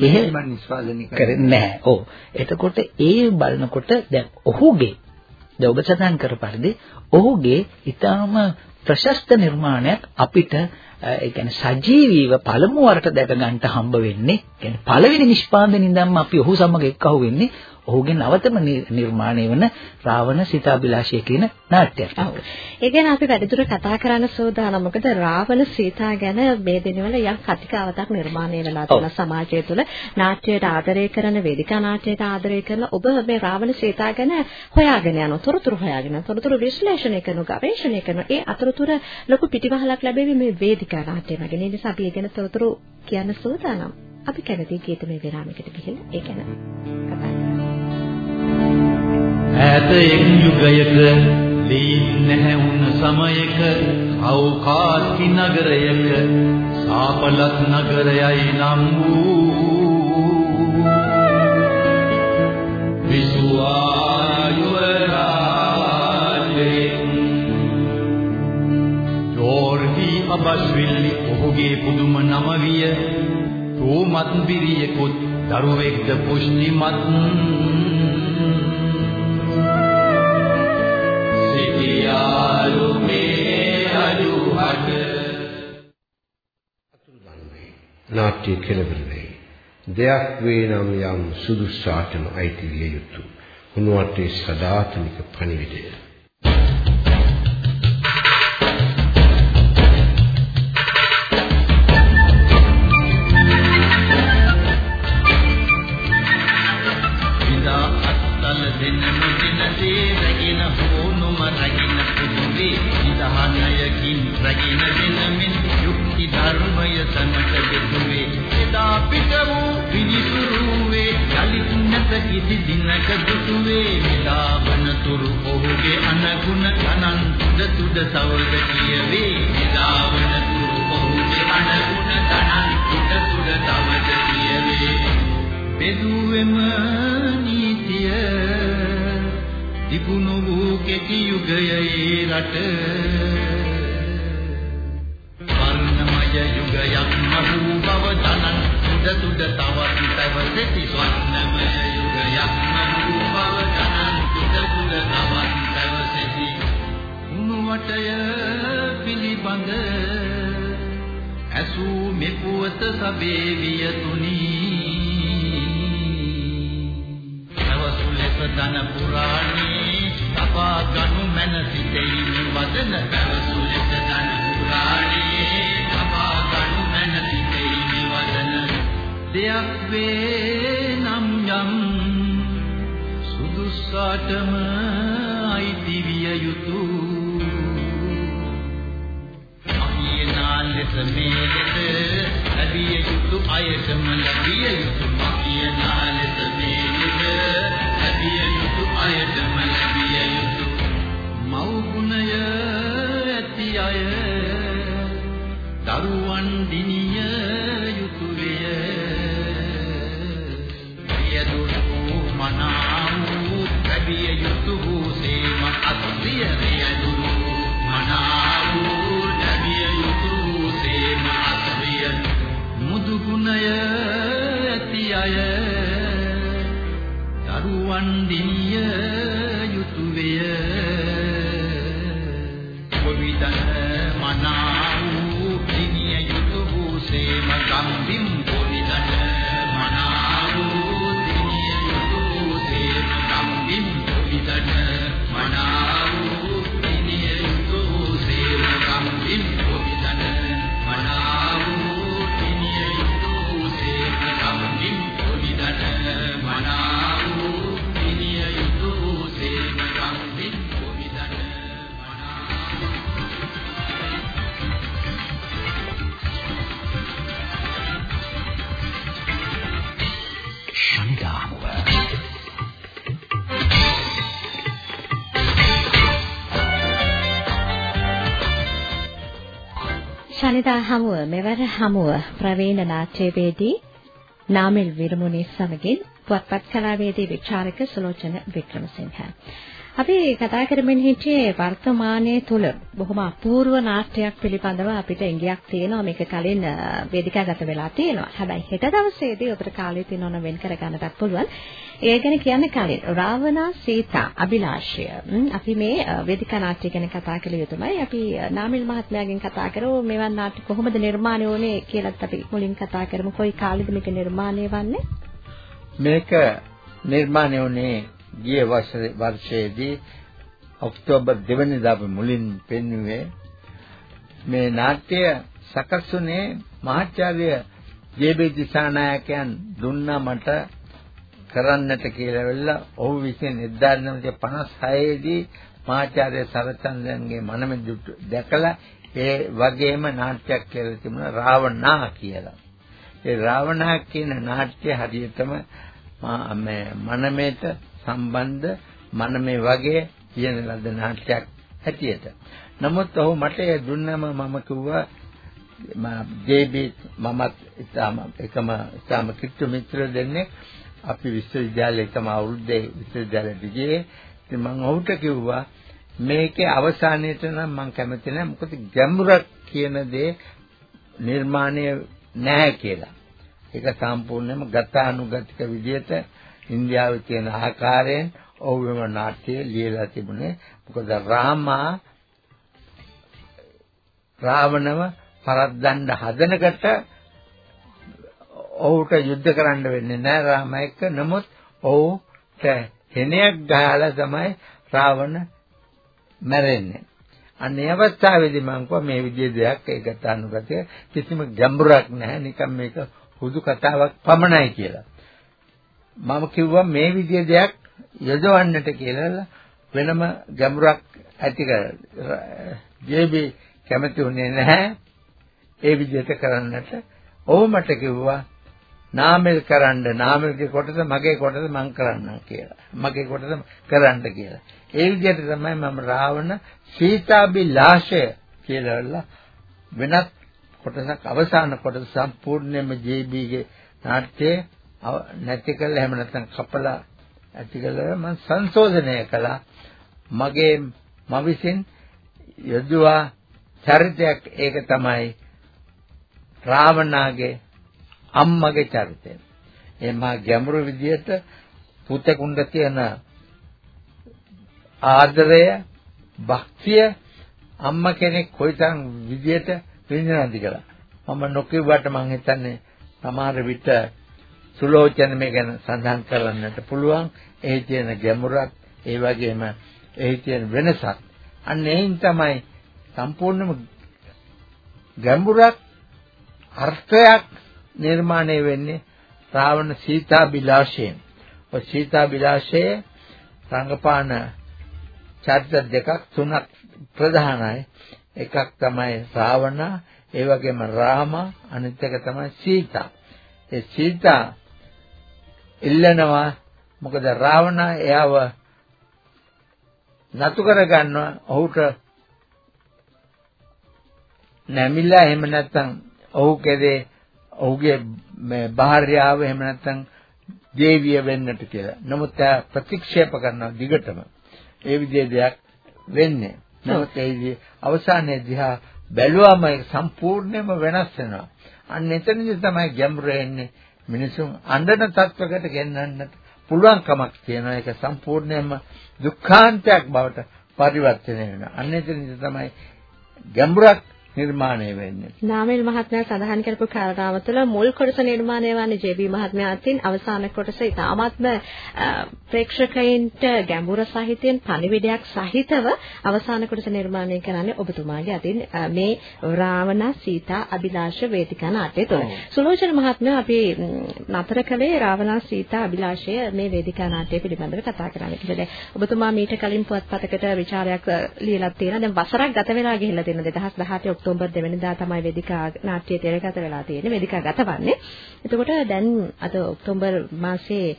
එහෙ මම නිෂ්පාදනය කරන්නේ නැහැ. ඔව්. එතකොට ඒ බලනකොට දැන් ඔහුගේ දැන් ඔබ සඳහන් කර පරිදි ඔහුගේ ඊටාම ප්‍රශස්ත නිර්මාණයක් අපිට ඒ කියන්නේ සජීවීව පළමු වරට දැක ගන්නට හම්බ වෙන්නේ කියන්නේ පළවෙනි නිෂ්පාදනයේ ඉඳන්ම අපි ඔහු සමග එක්කහුව වෙන්නේ ඔහුගේ නවතම නිර්මාණය වන රාවණ සීතාබිලාෂය කියන නාට්‍යයක්. ඔව්. ඒ ගැන අපි වැඩිදුර කතා කරන්න සූදානම්. මොකද රාවණ සීතා ගැන මේ දිනවල යම් කතිකාවතක් නිර්මාණය වෙලා තියෙන සමාජය තුළ නාට්‍යයට ආදරය කරන වේදිකා නාට්‍යයට ආදරය කරන ඔබ මේ රාවණ සීතා ගැන හොයාගෙන යන තොරතුරු හොයාගෙන තොරතුරු විශ්ලේෂණය කරන ගවේෂණය කරන ඒ අතරතුර ලොකු පිටිවහලක් ලැබෙවි මේ වේදිකා නාට්‍ය වගේ. ඒ නිසා අපි ඒ ගැන තොරතුරු කියන්න සූදානම්. අපි කැමති ගීතමය විරාමයකට ගිහිල්ලා ඒ ගැන කතා කරමු. ඈත එක් යුගයක ලීන් නැහැ වුණ සමයක කෞකාස්කි නගරයක සාපලත් නගරයයි නම් වූ විසුආයුවරාලේ ජෝර්හි අබස්විල්ලි ඔහුගේ පුදුම නම විය රෝමත් බිරියෙකුත් දරුවෙක්ද පුෂ්ටිමත්. නාට්‍ය කෙළවර වේ. දෙයක් වේ නම් යම් සුදුසාටම අයිති විය යුතු. උන්වටේ සදාතනික පණිවිඩය. තුඩ තුඩ තවද කියවේ විලාපන තුරු ඔහුගේ අනගුණ ගණන් තුඩ තුඩ තවද කියවේ බෙදුවෙම නීතිය තිබුණු වූ කෙටි යුගයේ රට. වර්ණමය යුගයක් මහූ බව තනන් සුද සුද තවත් පැවසෙති ස්වර්ණමය යුගයක් මහූ බව තනන් සුද සුද තවත් පැවසෙති උණු වටය පිළිබඳ ඇසූ මෙපුවත සබේ වියතුනී. සවසුලෙස දන පුරාණේ තපා ගනු මන සිතෙයි වදන සවසුලෙස දන පුරාණේ තපා ගනු මන සිතෙයි වදන දෙයක් වේ නම් යම් සුදුසාටම අයිති විය යුතුය. ලෙස මේ ලෙස ලැබිය යුතු අයටම ලැබිය යුතු මකියනා ලෙස මේ ලෙස ලැබිය යුතු අයටම ලැබිය යුතු මව්ගුණය ඇති අය දරුවන් දිනිය ශනිදා හමුව මෙවර හමුව ප්‍රවීණ නාට්‍යවේදී නාමල් විරමුණේ සමගින් පුවත්පත් කලාවේදී විචාරක සුලෝචන වික්‍රමසිංහ. අපි කතා කරමින් හිටියේ වර්තමානයේ තුල බොහොම අපූර්ව නාට්‍යයක් පිළිබඳව අපිට ඉඟියක් තියෙනවා මේක කලින් අ, වේදිකාගත වෙලා තියෙනවා. හැබැයි හෙට දවසේදී ඔබට කාලය තියෙනවා වෙන් කර ගන්නටත් පුළුවන්. ඒ ගැන කියන්න කලින් රාවණා සීතා අභිලාෂය ම්, අපි මේ අ, වේදිකා නාට්‍ය ගැන කතා කළ යුතුමයි. අපි අ, නාමිල් මහත්මයාගෙන් කතා කරමු මෙවන් නාට්‍ය කොහොමද නිර්මාණය වුනේ කියලාත් අපි මුලින් කතා කරමු. කොයි කාලෙද මේක නිර්මාණය වන්නේ? මේක නිර්මාණය වුණේ ගිය වර්ෂ- වර්ෂයේදී ඔක්තෝබර් දෙවනිදා අපි මුලින් පෙන්වුවේ මේ නාට්‍ය සකස් වුණේ මහාචාර්ය ජේ.බී. දිසානායකයන් දුන්නා මට කරන්නට කියලා වෙලා ඔහු විසින් 1956 දී මහාචාර්ය සරචන්ද්‍රන්ගේ මනම දැකලා ඒ වගේම නාට්‍යයක් කියලා තිබුණා රාවණා කියලා. ඒ රාවණා කියන නාට්‍ය හරියටම මේ මනමේට සම්බන්ධ මනමේ වගේ කියන ලද නාට්‍යයක් හැටියට. නමුත් ඔහු මට ඒ දුන්නම මම කිව්වා ජේබී මමත් ඉතාම එකම ඉතාම කිට්ටු මිත්‍ර දෙන්නේ අපි විශ්වවිද්‍යාලේ එකම අවුරුද්දේ විශ්වවිද්‍යාලෙට ගියේ. ඉතින් මම ඔහුට කිව්වා මේකේ අවසානයේට නම් මම කැමති නැහැ. මොකද ගැඹුරක් කියන දේ නිර්මාණය නැහැ කියලා. ඒක සම්පූර්ණයෙන්ම ගතානුගතික විදිහට ඉන්දියාවේ තියෙන ආකාරයෙන් ඔහුම නාට්‍ය ලියලා තිබුණේ. මොකද රාමා රාවණව පරද්දන්න හදනකට ඔහුට යුද්ධ කරන්න වෙන්නේ නැහැ රාම එක්ක. නමුත් ඔහුට හෙනයක් ගහලා තමයි රාවණ මැරෙන්නේ. අන්න ඒ අවස්ථාවේදී මම කිව්වා මේ විදිහේ දෙයක් ඒකට අනුගතය කිසිම ගැඹුරක් නැහැ. නිකන් මේක හුදු කතාවක් පමණයි කියලා. මම කිව්වා මේ විදිහේ දෙයක් යොදවන්නට කියලා වෙනම ගැඹුරක් ඇති කරලා ජේබී කැමති වුණේ නැහැ ඒ විදිහට කරන්නට. ඔහු මට කිව්වා නාමල් කරන්න නාමල්ගේ කොටස මගේ කොටස මං කරන්නම් කියලා. මගේ කොටස කරන්න කියලා. ඒ විදිහට තමයි මම රාවණ සීතාබිලාෂය කියලා වෙනත් කොටසක් අවසාන කොටස සම්පූර්ණයෙන්ම ජේබීගේ නාට්‍යයේ නැති කළා එහෙම නැත්නම් කපලා ඇති කළා මම සංශෝධනය කළා මගේ මම විසින් යොදුවා චරිතයක් ඒක තමයි රාවණාගේ අම්මගේ චරිතය. එහම ගැඹුරු විදියට පුතෙකුන්ට තියෙන ආදරය, භක්තිය අම්මා කෙනෙක් කොයිතරම් විදියට විඳිනවද කියලා. මම නොකියුවට මම හිතන්නේ සමහර විට සුලෝචන මේ ගැන සඳහන් කරන්නට පුළුවන්. එහි තියෙන ගැඹුරක්, ඒ වගේම එහි තියෙන වෙනසක්. අන්න එයින් තමයි සම්පූර්ණම ගැඹුරක් අර්ථයක් නිර්මාණය වෙන්නේ රාවණ සීතා බිලාශයෙන්. ඔය සීතා බිලාශයේ රංගපාන චරිත දෙකක් තුනක් ප්‍රධානයි. එකක් තමයි රාවණ, ඒ වගේම රාම, අනිත් එක තමයි සීතා. ඒ සීතා ඉල්ලනවා මොකද රාවණ එයාව නතු කරගන්නවා ඔහුට නැමිලා එහෙම නැත්නම් ඔහු කෙරේ ඔහුගේ මේ භාර්යාව එහෙම නැත්නම් දේවිය වෙන්නට කියලා. නමුත් එයා ප්‍රතික්ෂේප කරනවා දිගටම. ඒ විදිහේ දෙයක් වෙන්නේ. නමුත් ඒ අවසානයේ දිහා බැලුවම සම්පූර්ණයෙන්ම වෙනස් වෙනවා. අන්න එතනදි තමයි ගැඹුර එන්නේ. මිනිසුන් අඬන තත්වයකට ගෙන්නන්නට පුළුවන් කමක් තියෙනවා. ඒක සම්පූර්ණයෙන්ම දුක්ඛාන්තයක් බවට පරිවර්තනය වෙනවා. අන්න එතනදි තමයි ගැඹුරක් නිර්මාණය වෙන්නේ. නාමල් මහත්මයා සඳහන් කරපු කාරණාව තුළ මුල් කොටස නිර්මාණය වන්නේ ජේ.බී මහත්මයා අතින් අවසාන කොටස ඉතාමත්ම ප්‍රේක්ෂකයින්ට ගැඹුර සහිතයෙන් පණිවිඩයක් සහිතව අවසාන කොටස නිර්මාණය කරන්නේ ඔබතුමාගේ අතින් මේ රාවණ සීතා අභිලාෂ වේදිකා නාට්‍යය තුළ. සුලෝචන මහත්මයා අපි නතර කළේ රාවණ සීතා අභිලාෂය මේ වේදිකා නාට්‍ය පිළිබඳව කතා කරන්න කියලා. ඔබතුමා මීට කලින් පුවත්පතකට ਵਿਚාරයක් ලියලා තියෙනවා. දැන් වසරක් ගත වෙලා ගිහිල්ලා තියෙනවා 2018 ඔක්තෝබර් 2 වෙනිදා තමයි වේදිකා නාට්‍ය තිරගත වෙලා තියෙන්නේ. වේදිකා ගතවන්නේ. එතකොට දැන් අද ඔක්තෝබර් මාසයේ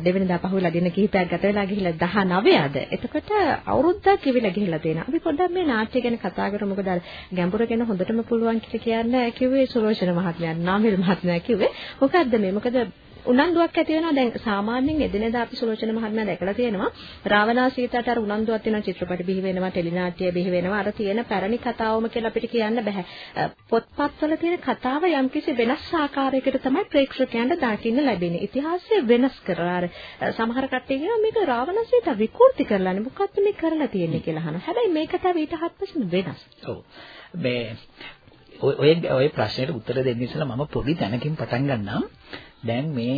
දෙවෙනිදා පහුවෙලා දින කිහිපයක් ගත වෙලා ගිහිල්ලා 19 අද. එතකොට අවුරුද්දක් ඉවිලා ගිහිල්ලා තියෙනවා. අපි පොඩ්ඩක් මේ නාට්‍ය ගැන කතා කරමු. මොකද ගැඹුර ගැන හොඳටම පුළුවන් කියලා කියන්න කිව්වේ සුරෝෂණ මහත්මයා, නාමිල් මහත්මයා කිව්වේ. මොකද්ද මේ? මොකද උනන්දුවක් ඇති වෙනවා. දැන් සාමාන්‍යයෙන් එදිනෙදා අපි සුලෝචන මහත්මයා දැකලා තියෙනවා. රාවණාසීතට අර උනන්දුවක් තියෙනවා. චිත්‍රපට බිහි වෙනවා ටෙලිනාට්‍ය බිහි වෙනවා. අර තියෙන පැරණි කතාවම කියලා අපිට කියන්න බෑ. පොත්පත්වල තියෙන කතාව යම්කිසි වෙනස් ආකාරයකට තමයි ප්‍රේක්ෂකයන්ට දකින්න ලැබෙන්නේ. ඉතිහාසය වෙනස් කරලා අර සමහර කට්ටිය කියනවා මේක රාවණාසීත විකෘති කරලානේ. මොකක්ද මේ කරලා තියෙන්නේ කියලා අහනවා. හැබැයි මේක තව ඊට හත්පසින් වෙනස්. ඔව්. මේ ඔය ඔය ප්‍රශ්නෙට උත්තර දෙන්න ඉස්සෙල්ලා මම පොඩි තැනකින් පටන් ගන්නම්. දැන් මේ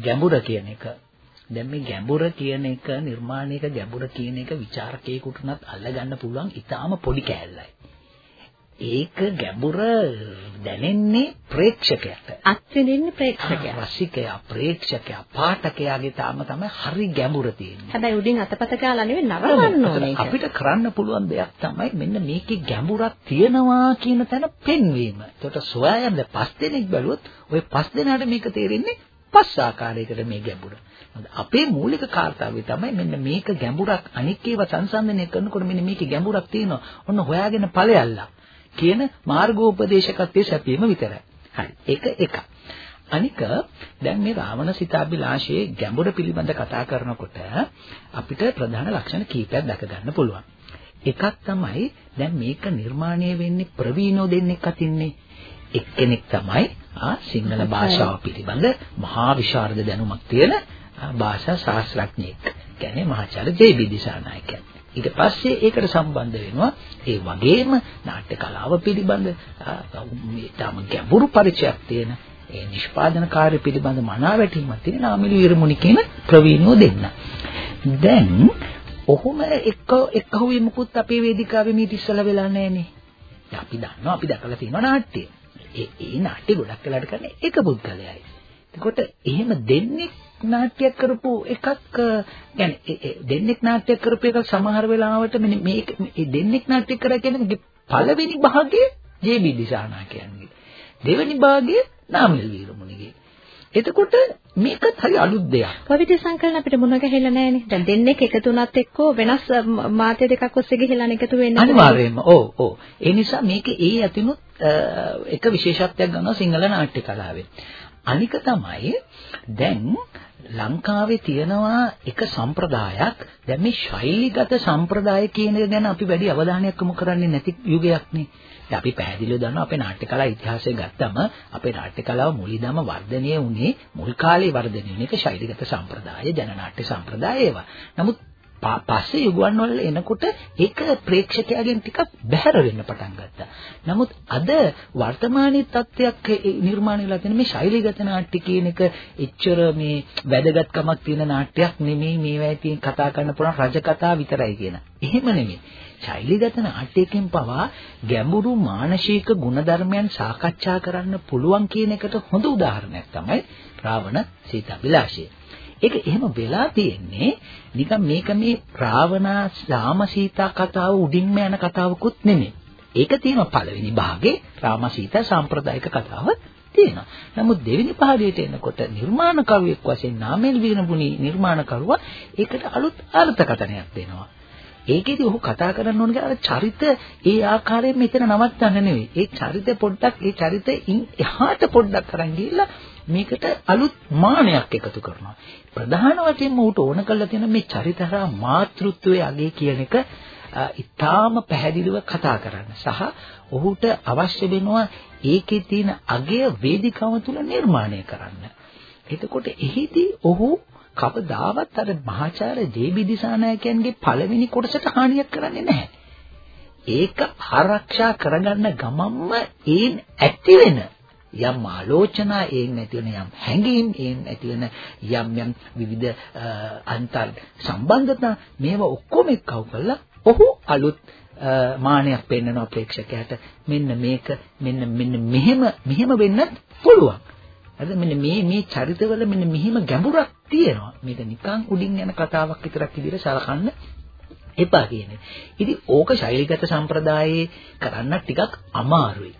ගැඹුර කියන එක දැන් මේ ගැඹුර කියන එක නිර්මාණයක ගැඹුර කියන එක ਵਿਚාරකයෙකුට උනත් අල්ලගන්න පුළුවන් ඊටාම පොඩි කෑල්ලයි. ඒක ගැඹුර දැනෙන්නේ ප්‍රේක්ෂකයාට. අත්විඳින්නේ ප්‍රේක්ෂකයා. රසිකයා, ප්‍රේක්ෂකයා, පාඨකයාගේ තාම තමයි හරි ගැඹුර තියෙන්නේ. හැබැයි උඩින් අතපත ගාලා නෙවෙයි නවරන්න ඕනේ. අපිට කරන්න පුළුවන් දෙයක් තමයි මෙන්න මේකේ ගැඹුරක් තියෙනවා කියන තැන පෙන්වීම. ඒකට සොයායන්න පස් දෙනෙක් බැලුවොත් ওই පස් දෙනාට මේක තේරෙන්නේ පස් ආකාරයකට මේ ගැඹුර. අපේ මූලික කාර්යය තමයි මෙන්න මේක ගැඹුරක් අනික් ඒවා සංසන්දනය කරනකොට මෙන්න මේකේ ගැඹුරක් තියෙනවා. ඔන්න හොයාගෙන ඵලයල්ලා කියන මාර්ගෝපදේශකත්වයේ සැපීම විතරයි. හරි. ඒක එක. අනික දැන් මේ රාවණ සිතාභිලාෂයේ ගැඹුර පිළිබඳ කතා කරනකොට අපිට ප්‍රධාන ලක්ෂණ කීපයක් දැක ගන්න පුළුවන්. එකක් තමයි දැන් මේක නිර්මාණය වෙන්නේ ප්‍රවීණෝ දෙන්නෙක් අතින්නේ. එක්කෙනෙක් තමයි ආ සිංහල භාෂාව පිළිබඳ මහා විශාරද දැනුමක් තියෙන භාෂා ශාස්ත්‍රඥයෙක්. කියන්නේ මහාචාර්ය ජේ.බී. දිසානායකයන්. ඊට පස්සේ ඒකට සම්බන්ධ වෙනවා ඒ වගේම නාට්‍ය කලාව පිළිබඳ ඊටම ගැඹුරු පරිචයක් තියෙන ඒ නිෂ්පාදන කාර්ය පිළිබඳ මනාවැටීමක් තියෙන නාමිලි විරමුණි කියන ප්‍රවීණෝ දෙන්න. දැන් ඔහොම එක්ක එක්කහුවේ මුකුත් අපේ වේදිකාවේ මීට ඉස්සලා වෙලා නැහනේ. අපි දන්නවා අපි දැකලා තියෙනවා නාට්‍ය. ඒ ඒ නාට්‍ය ගොඩක් වෙලාට කරන්නේ එක පුද්ගලයයි. එතකොට එහෙම දෙන්නේ නාට්‍යයක් කරපු එකක් يعني දෙන්නෙක් නාට්‍යයක් කරපු එකක් සමහර වෙලාවට මෙන්න මේක මේ දෙන්නෙක් නාට්‍ය කරා කියන්නේ පළවෙනි භාගයේ ජේ.බී. දිසානා කියන්නේ. දෙවෙනි භාගයේ නාමල් වීරමුණිගේ. එතකොට මේකත් හරි අලුත් දෙයක්. පවිත්‍ර සංකලන අපිට මුණ ගැහිලා නැහැනේ. දැන් දෙන්නෙක් එකතු වුණත් එක්කෝ වෙනස් මාධ්‍ය දෙකක් ඔස්සේ ගිහිලා එකතු වෙන්නේ අනිවාර්යයෙන්ම. ඔව් ඔව්. ඒ නිසා මේකේ ඒ ඇතිනුත් එක විශේෂත්වයක් ගන්නවා සිංහල නාට්‍ය කලාවේ. අනික තමයි දැන් ලංකාවේ තියෙනවා එක සම්ප්‍රදායක් දැන් මේ ශෛලීගත සම්ප්‍රදාය කියන එක ගැන අපි වැඩි අවධානයක් යොමු කරන්නේ නැති යුගයක් නේ. අපි පැහැදිලිව දන්නවා අපේ නාට්‍ය කලා ඉතිහාසය ගත්තම අපේ නාට්‍ය කලාව මුලින්ම වර්ධනය වුණේ මුල් කාලේ වර්ධනය වුණ එක ශෛලීගත සම්ප්‍රදාය ජනනාට්‍ය සම්ප්‍රදාය ඒවා. නමුත් පස්සේ යුගයන් වල එනකොට ඒක ප්‍රේක්ෂකයාගෙන් ටිකක් බැහැර වෙන්න පටන් ගත්තා. නමුත් අද වර්තමානයේ තත්ත්වයක් නිර්මාණය වෙලා තියෙන මේ ශෛලීගත නාට්‍ය කියන එක එච්චර මේ වැදගත්කමක් තියෙන නාට්‍යයක් නෙමෙයි මේවා තියෙන කතා කරන්න පුළුවන් රජ කතා විතරයි කියන. එහෙම නෙමෙයි. ශෛලීගත නාට්‍යයෙන් පවා ගැඹුරු මානසික ගුණධර්මයන් සාකච්ඡා කරන්න පුළුවන් කියන එකට හොඳ උදාහරණයක් තමයි රාවණ සීතාවිලාසය. ඒක එහෙම වෙලා තියෙන්නේ නිකන් මේක මේ රාවණා රාමසීතා කතාව උඩින්ම යන කතාවකුත් නෙමෙයි. ඒක තියෙනවා පළවෙනි භාගේ රාමසීතා සාම්ප්‍රදායික කතාව තියෙනවා. නමුත් දෙවෙනි පහළට එනකොට නිර්මාණකරුවෙක් වශයෙන් නාමල් වීරමුණි නිර්මාණකරුවා ඒකට අලුත් අර්ථකථනයක් දෙනවා. ඒකෙදි ඔහු කතා කරන්න ඕනේ අර චරිත ඒ ආකාරයෙන් මෙතන නවත්තන්න නෙවෙයි. ඒ චරිත පොඩ්ඩක් ඒ චරිතෙන් එහාට පොඩ්ඩක් අරන් ගිහිල්ලා මේකට අලුත් මානයක් එකතු කරනවා. ප්‍රධාන වශයෙන්ම ඌට ඕන කරලා තියෙන මේ චරිතරා මාතෘත්වයේ අගේ කියන එක ඉතාම පැහැදිලිව කතා කරන්න සහ ඔහුට අවශ්‍ය වෙනවා ඒකේ තියෙන අගය වේදිකාව තුල නිර්මාණය කරන්න. එතකොට එහිදී ඔහු කවදාවත් අර මහාචාර්ය ජේ.බී. දිසානායකයන්ගේ පළවෙනි කොටසට හානියක් කරන්නේ නැහැ. ඒක ආරක්ෂා කරගන්න ගමන්ම ඒන් ඇති වෙන යම් ආලෝචනා ඒන් ඇති වෙන යම් හැඟීම් ඒන් ඇති වෙන යම් යම් විවිධ අන්තර් සම්බන්ධතා මේවා ඔක්කොම එක්කව කරලා ඔහු අලුත් මානයක් පෙන්වන ප්‍රේක්ෂකයාට මෙන්න මේක මෙන්න මෙන්න මෙහෙම මෙහෙම වෙන්නත් පුළුවන්. හරිද මෙන්න මේ මේ චරිතවල මෙන්න මෙහෙම ගැඹුරක් තියෙනවා. මේක නිකන් උඩින් යන කතාවක් විතරක් විදිහට සලකන්න එපා කියන්නේ. ඉතින් ඕක ශෛලීගත සම්ප්‍රදායේ කරන්න ටිකක් අමාරුයි.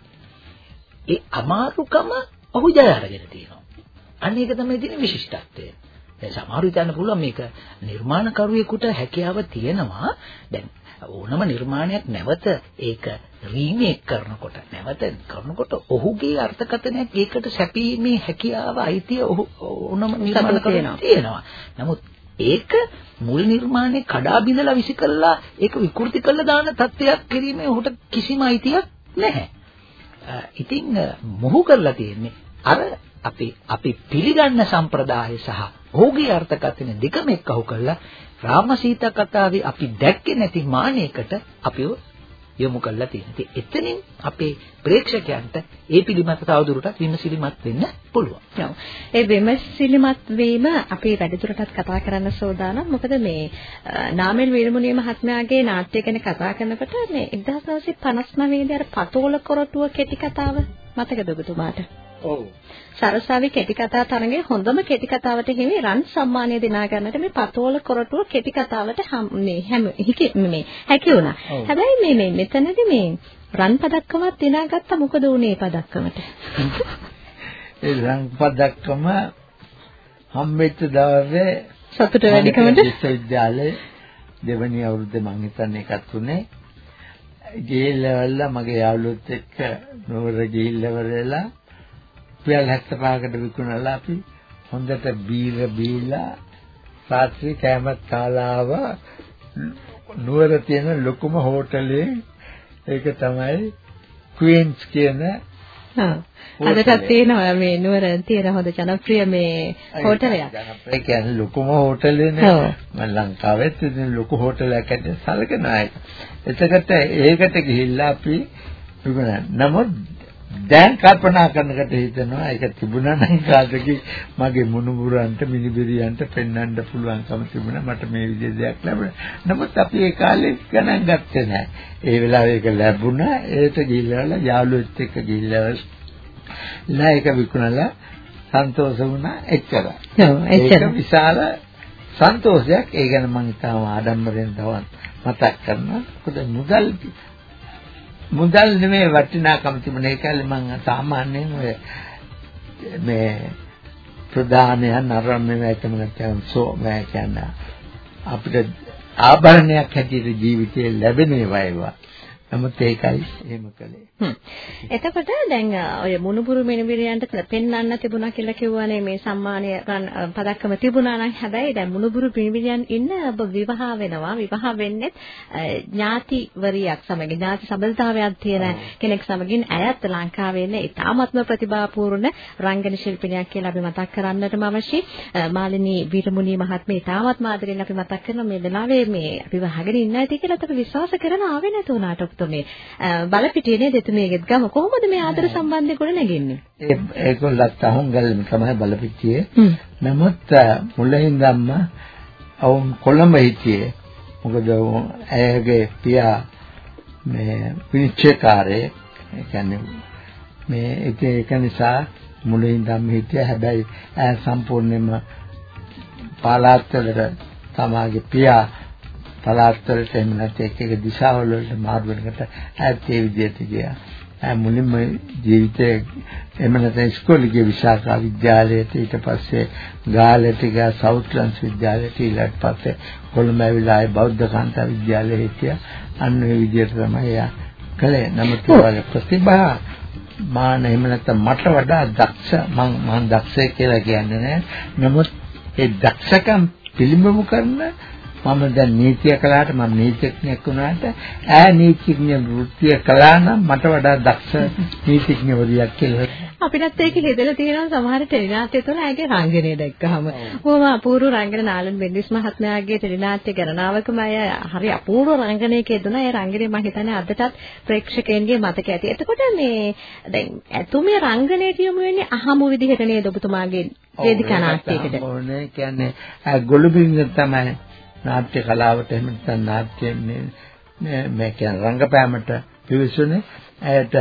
ඒ අමාරුකම ඔහු ජය අරගෙන තියෙනවා. අන්න ඒක තමයි තියෙන විශිෂ්ටත්වය. දැන් සමහරු හිතන්න පුළුවන් මේක නිර්මාණකරුවෙකුට හැකියාව තියෙනවා. දැන් ඕනම නිර්මාණයක් නැවත ඒක රීමේක් කරනකොට නැවත කරනකොට ඔහුගේ අර්ථකථනයක් ඒකට සැපීමේ හැකියාව අයිතිය ඔහු ඕනම නිර්මාණකරුවෙකුට තියෙනවා. නමුත් ඒක මුල් නිර්මාණේ කඩා බිඳලා විසි කළා ඒක විකෘති කළා දාන තත්ත්වයක් කිරීමේ ඔහුට කිසිම අයිතියක් නැහැ. ඉතින් මොහු කරලා තියෙන්නේ අර අපි අපි පිළිගන්න සම්ප්‍රදාය සහ ඔහුගේ අර්ථකථන දෙකම එක්කහු කරලා රාමසීතා කතාවේ අපි දැක්කේ නැති මානයකට අපිව යොමු කරලා තියෙනවා. ඉතින් එතනින් අපේ ප්‍රේක්ෂකයන්ට ඒ පිළිබඳව තවදුරටත් විමසිලිමත් වෙන්න පුළුවන්. ඔව්. ඒ විමසිලිමත් වීම අපි වැඩිදුරටත් කතා කරන්න සෝදානම්. මොකද මේ නාමල් වීරමුණී මහත්මයාගේ නාට්‍ය ගැන කතා කරනකොට මේ 1959 දී අර පතෝල කොරටුව කෙටි කතාව මතකද ඔබතුමාට? ඔව්. සරසාවි කෙටි කතා තරඟයේ හොඳම කෙටි කතාවට හිමි රන් සම්මානය දිනා ගන්නට මේ පතෝල කොරටුව කෙටි කතාවට මේ හැම මේ හැකි වුණා. හැබැයි මේ මේ මෙතනදී මේ රන් පදක්කමක් දිනාගත්ත මොකද උනේ පදක්කමට? ඒ රන් පදක්කම හම්බෙච්ච දවසේ සතුට වැඩිකමට විශ්වවිද්‍යාලේ දෙවැනි අවුරුද්දේ මං හිතන්නේ එකක් උනේ ගිහිල්ලා මගේ යාළුවොත් එක්ක නුවර ගිහිල්ලා රුපියල් 75කට විකුණලා අපි හොඳට බීර බීලා රාත්‍රී කෑමක් කාලා ආවා නුවර තියෙන ලොකුම හෝටලේ ඒක තමයි ක්වීන්ස් කියන අදටත් තියෙනවා මේ නුවර තියෙන හොඳ ජනප්‍රිය මේ හෝටලයක්. ජනප්‍රිය කියන්නේ ලොකුම හෝටලේනේ. මම ලංකාවෙත් ඉතින් ලොකු හෝටලයක් ඇද්ද සලකනවා ඒක. එතකොට ඒකට ගිහිල්ලා අපි නමුත් දැන් කල්පනා කරනකොට හිතෙනවා ඒක තිබුණා නම් කාටකි මගේ මුණුබුරන්ට මිනිබිරියන්ට පෙන්වන්න පුළුවන්කම තිබුණා මට මේ විදිහේ දෙයක් ලැබුණා. නමුත් අපි ඒ කාලේ ගණන් ගත්තේ නැහැ. ඒ වෙලාවේ ඒක ලැබුණා. ඒකට ගිහිල්ලා යාළුවෙක් එක්ක ගිහිල්ලා ලා ඒක විකුණලා සන්තෝෂ වුණා එච්චරයි. ඔව් එච්චර. ඒක විශාල සන්තෝෂයක්. ඒ ගැන මම ඉතාම ආඩම්බරෙන් තවත් මතක් කරනවා. මොකද මුදල් මුදල් නෙමෙයි වටිනාකම තිබුණ. ඒකල්ලි මම සාමාන්‍යයෙන් ඔය මේ ප්‍රධානයන් අරන් මේ තමයි නැත්නම් සෝ මම කියන්නේ අපිට ආභරණයක් හැටියට ජීවිතේ ලැබෙන ඒවා ඒවා. නමුත් ඒකයි එහෙම කළේ. හ්ම්. එතකොට දැන් ඔය මුණුබුරු මිනිබිරියන්ට පෙන්වන්න තිබුණා කියලා කිව්වනේ මේ සම්මානය පදක්කම තිබුණා නම් හැබැයි දැන් මුණුබුරු මිනිබිරියන් ඉන්න ඔබ විවාහ වෙනවා. විවාහ වෙන්නේ ඥාතිවරියක් සමග ඥාති සබඳතාවයක් තියෙන කෙනෙක් සමගින් ඇයත් ලංකාවේ ඉන්න ඉතාමත්ම ප්‍රතිභාපූර්ණ රංගන ශිල්පිනියක් කියලා අපි මතක් කරන්නටම අවශ්‍යයි. මාලිනී වීරමුණී මහත්මිය ඉතාමත්ම ආදරෙන් අපි මතක් කරන මේ වෙලාවේ මේ අපි වහගෙන ඉන්න ඇති කියලා අපි විශ්වාස කරන ආවේ නැතුණාට ඔබතුමේ බලපිටියේ නේද එතුමියගෙත් ගම කොහොමද මේ ආදර සම්බන්ධය ගොඩ නැගෙන්නේ? ඒ ඒගොල්ලත් අහුම්ගල්ම තමයි බලපිටියේ. නමුත් මුලින්දම්ම අවුන් කොළඹ හිටියේ. මොකද ඇයගේ පියා මේ විනිශ්චයකාරයෙක්. ඒ කියන්නේ මේ ඒක නිසා මුලින්දම් හිටියා. හැබැයි ඇය සම්පූර්ණයෙන්ම පාලාත්වලට තමාගේ පියා පළාත්වලට එහෙම නැත්නම් එක එක දිශාවල වලට මාරු වෙනකොට ඈත් ඒ විදිහට ගියා. ඈ මුලින්ම ජීවිතේ එහෙම නැත්නම් ඉස්කෝලේ විශාඛා විද්‍යාලයට ඊට පස්සේ ගාලට ගියා සවුත් ලන්ස් විද්‍යාලයට ඊට පස්සේ කොළඹ ඇවිල්ලා ආයේ බෞද්ධ කාන්තා විද්‍යාලයේ හිටියා. අන්න ඒ විදිහට තමයි එයා කළේ. නමුත් ඒ ප්‍රතිභා මාන එහෙම නැත්නම් මට වඩා දක්ෂ මං මං දක්ෂය කියලා කියන්නේ නෑ. නමුත් ඒ දක්ෂකම් පිළිඹු කරන මම දැන් නීතිය කළාට මම නීතිඥයෙක් වුණාට ඈ නීතිඥ වෘත්තිය කළා නම් මට වඩා දක්ෂ නීතිඥවරියක් කියලා. අපිටත් ඒක හිතලා තියෙනවා සමහර ටෙලිනාට්‍ය තුළ ඇගේ රංගනය දැක්කහම. බොහොම අපූර්ව රංගන නාලන් බෙන්ඩිස් මහත්මයාගේ ටෙලිනාට්‍ය ගණනාවකම අය හරි අපූර්ව රංගනයක යෙදුණා. ඒ රංගනය මම හිතන්නේ අදටත් ප්‍රේක්ෂකයන්ගේ මතක ඇති. එතකොට මේ දැන් එතුමිය රංගනයට යොමු වෙන්නේ අහමු විදිහට නේද ඔබතුමාගේ වේදිකා නාට්‍යයකට? ඕනේ කියන්නේ ගොළුබින්ද තමයි නාට්‍ය කලාවට එහෙම නැත්නම් නාට්‍ය මේ මේ කියන රංගපෑමට පිවිසුනේ. ඇයට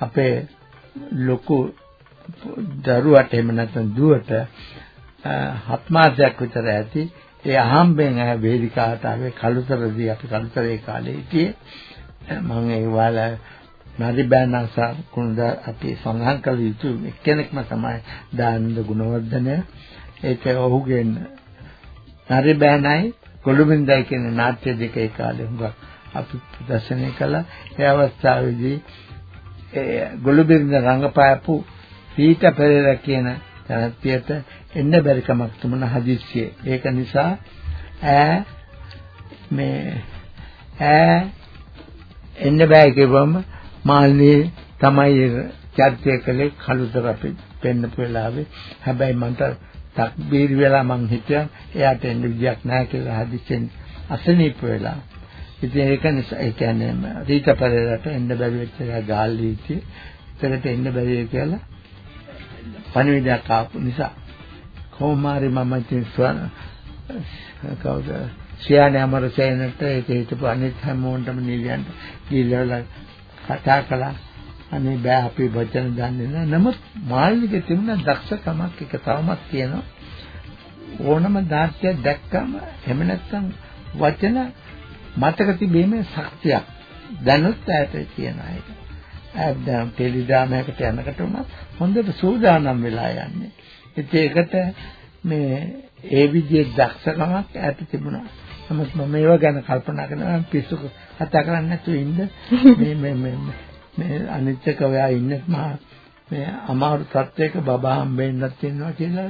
අපේ ලොකු දරුවට එහෙම නැත්නම් දුවට හත් මාසයක් විතර ඇති ඒ අහම්බෙන් ඇය වේදිකාවට ආවේ කලුතරදී අපි කලුතරේ කාලේ හිටියේ. මම ඒ වල නරි බෑනස කුණුද අපි සඳහන් කළ යුතු එක්කෙනෙක්ම තමයි දානන්ද ගුණවර්ධන ඒක ඔහුගෙන් නරි බෑනයි. කොළුමින්දයි කියන නාට්‍ය දෙක ඒ කාලේ හුඟක් අපි ප්‍රදර්ශනය කළා. ඒ අවස්ථාවේදී ඒ ගොළුබිරිඳ රංගපාපු පීත පෙරේරා කියන තනත්තියට එන්න බැරි කමක් තිබුණා හදිස්සියේ. ඒක නිසා ඈ මේ ඈ එන්න බෑ කිව්වම මාල්නී තමයි චර්චය කළේ කලුතර අපි පෙන්නපු වෙලාවේ. හැබැයි මන්ට තක්බීර් වෙලා මං හිතුවා එයාට එන්න විදියක් නැහැ කියලා හදිස්සියෙන් අසනීප වෙලා ඉතින් ඒක නිසා ඒ කියන්නේ රීත පෙරේරාට එන්න බැරි වෙච්ච එක ගාල් වීති. ඉතරට එන්න බැරි කියලා පණිවිඩයක් ආපු නිසා කොහොම හරි මම ඉතින් ස්වන කවුද ශ්‍රියානේ අමරසේනට ඒක හිටපු අනිත් හැමෝන්ටම නිලියන්ට ගිහිල්ලා කතා කළා. අනේ බෑ අපි වචන දන්නේ නැහැ. නමුත් මාළිගේ තිබුණ දක්ෂකමක් එක තවමත් තියෙනවා. ඕනම දාර්ශනිකයක් දැක්කම එහෙම නැත්නම් වචන මතක තිබීමේ ශක්තියක් දැනුත් ඇයට තියෙන අය. දැන් ටෙලිග්‍රෑමයකට යනකොට උනත් හොඳට සූදානම් වෙලා යන්නේ. ඉතින් ඒකට මේ ඒ විදිහේ දක්ෂකමක් ඇයට තිබුණා. නමුත් මම මේව ගැන කල්පනා කරනවා පිස්සු කතා කරන්නේ නැතුව ඉන්න මේ මේ මේ මේ අනිත් එක ඔයා ඉන්නේ මහා මේ අමාරු තත්වයක බබා හම්බෙන්නත් ඉන්නවා කියලා.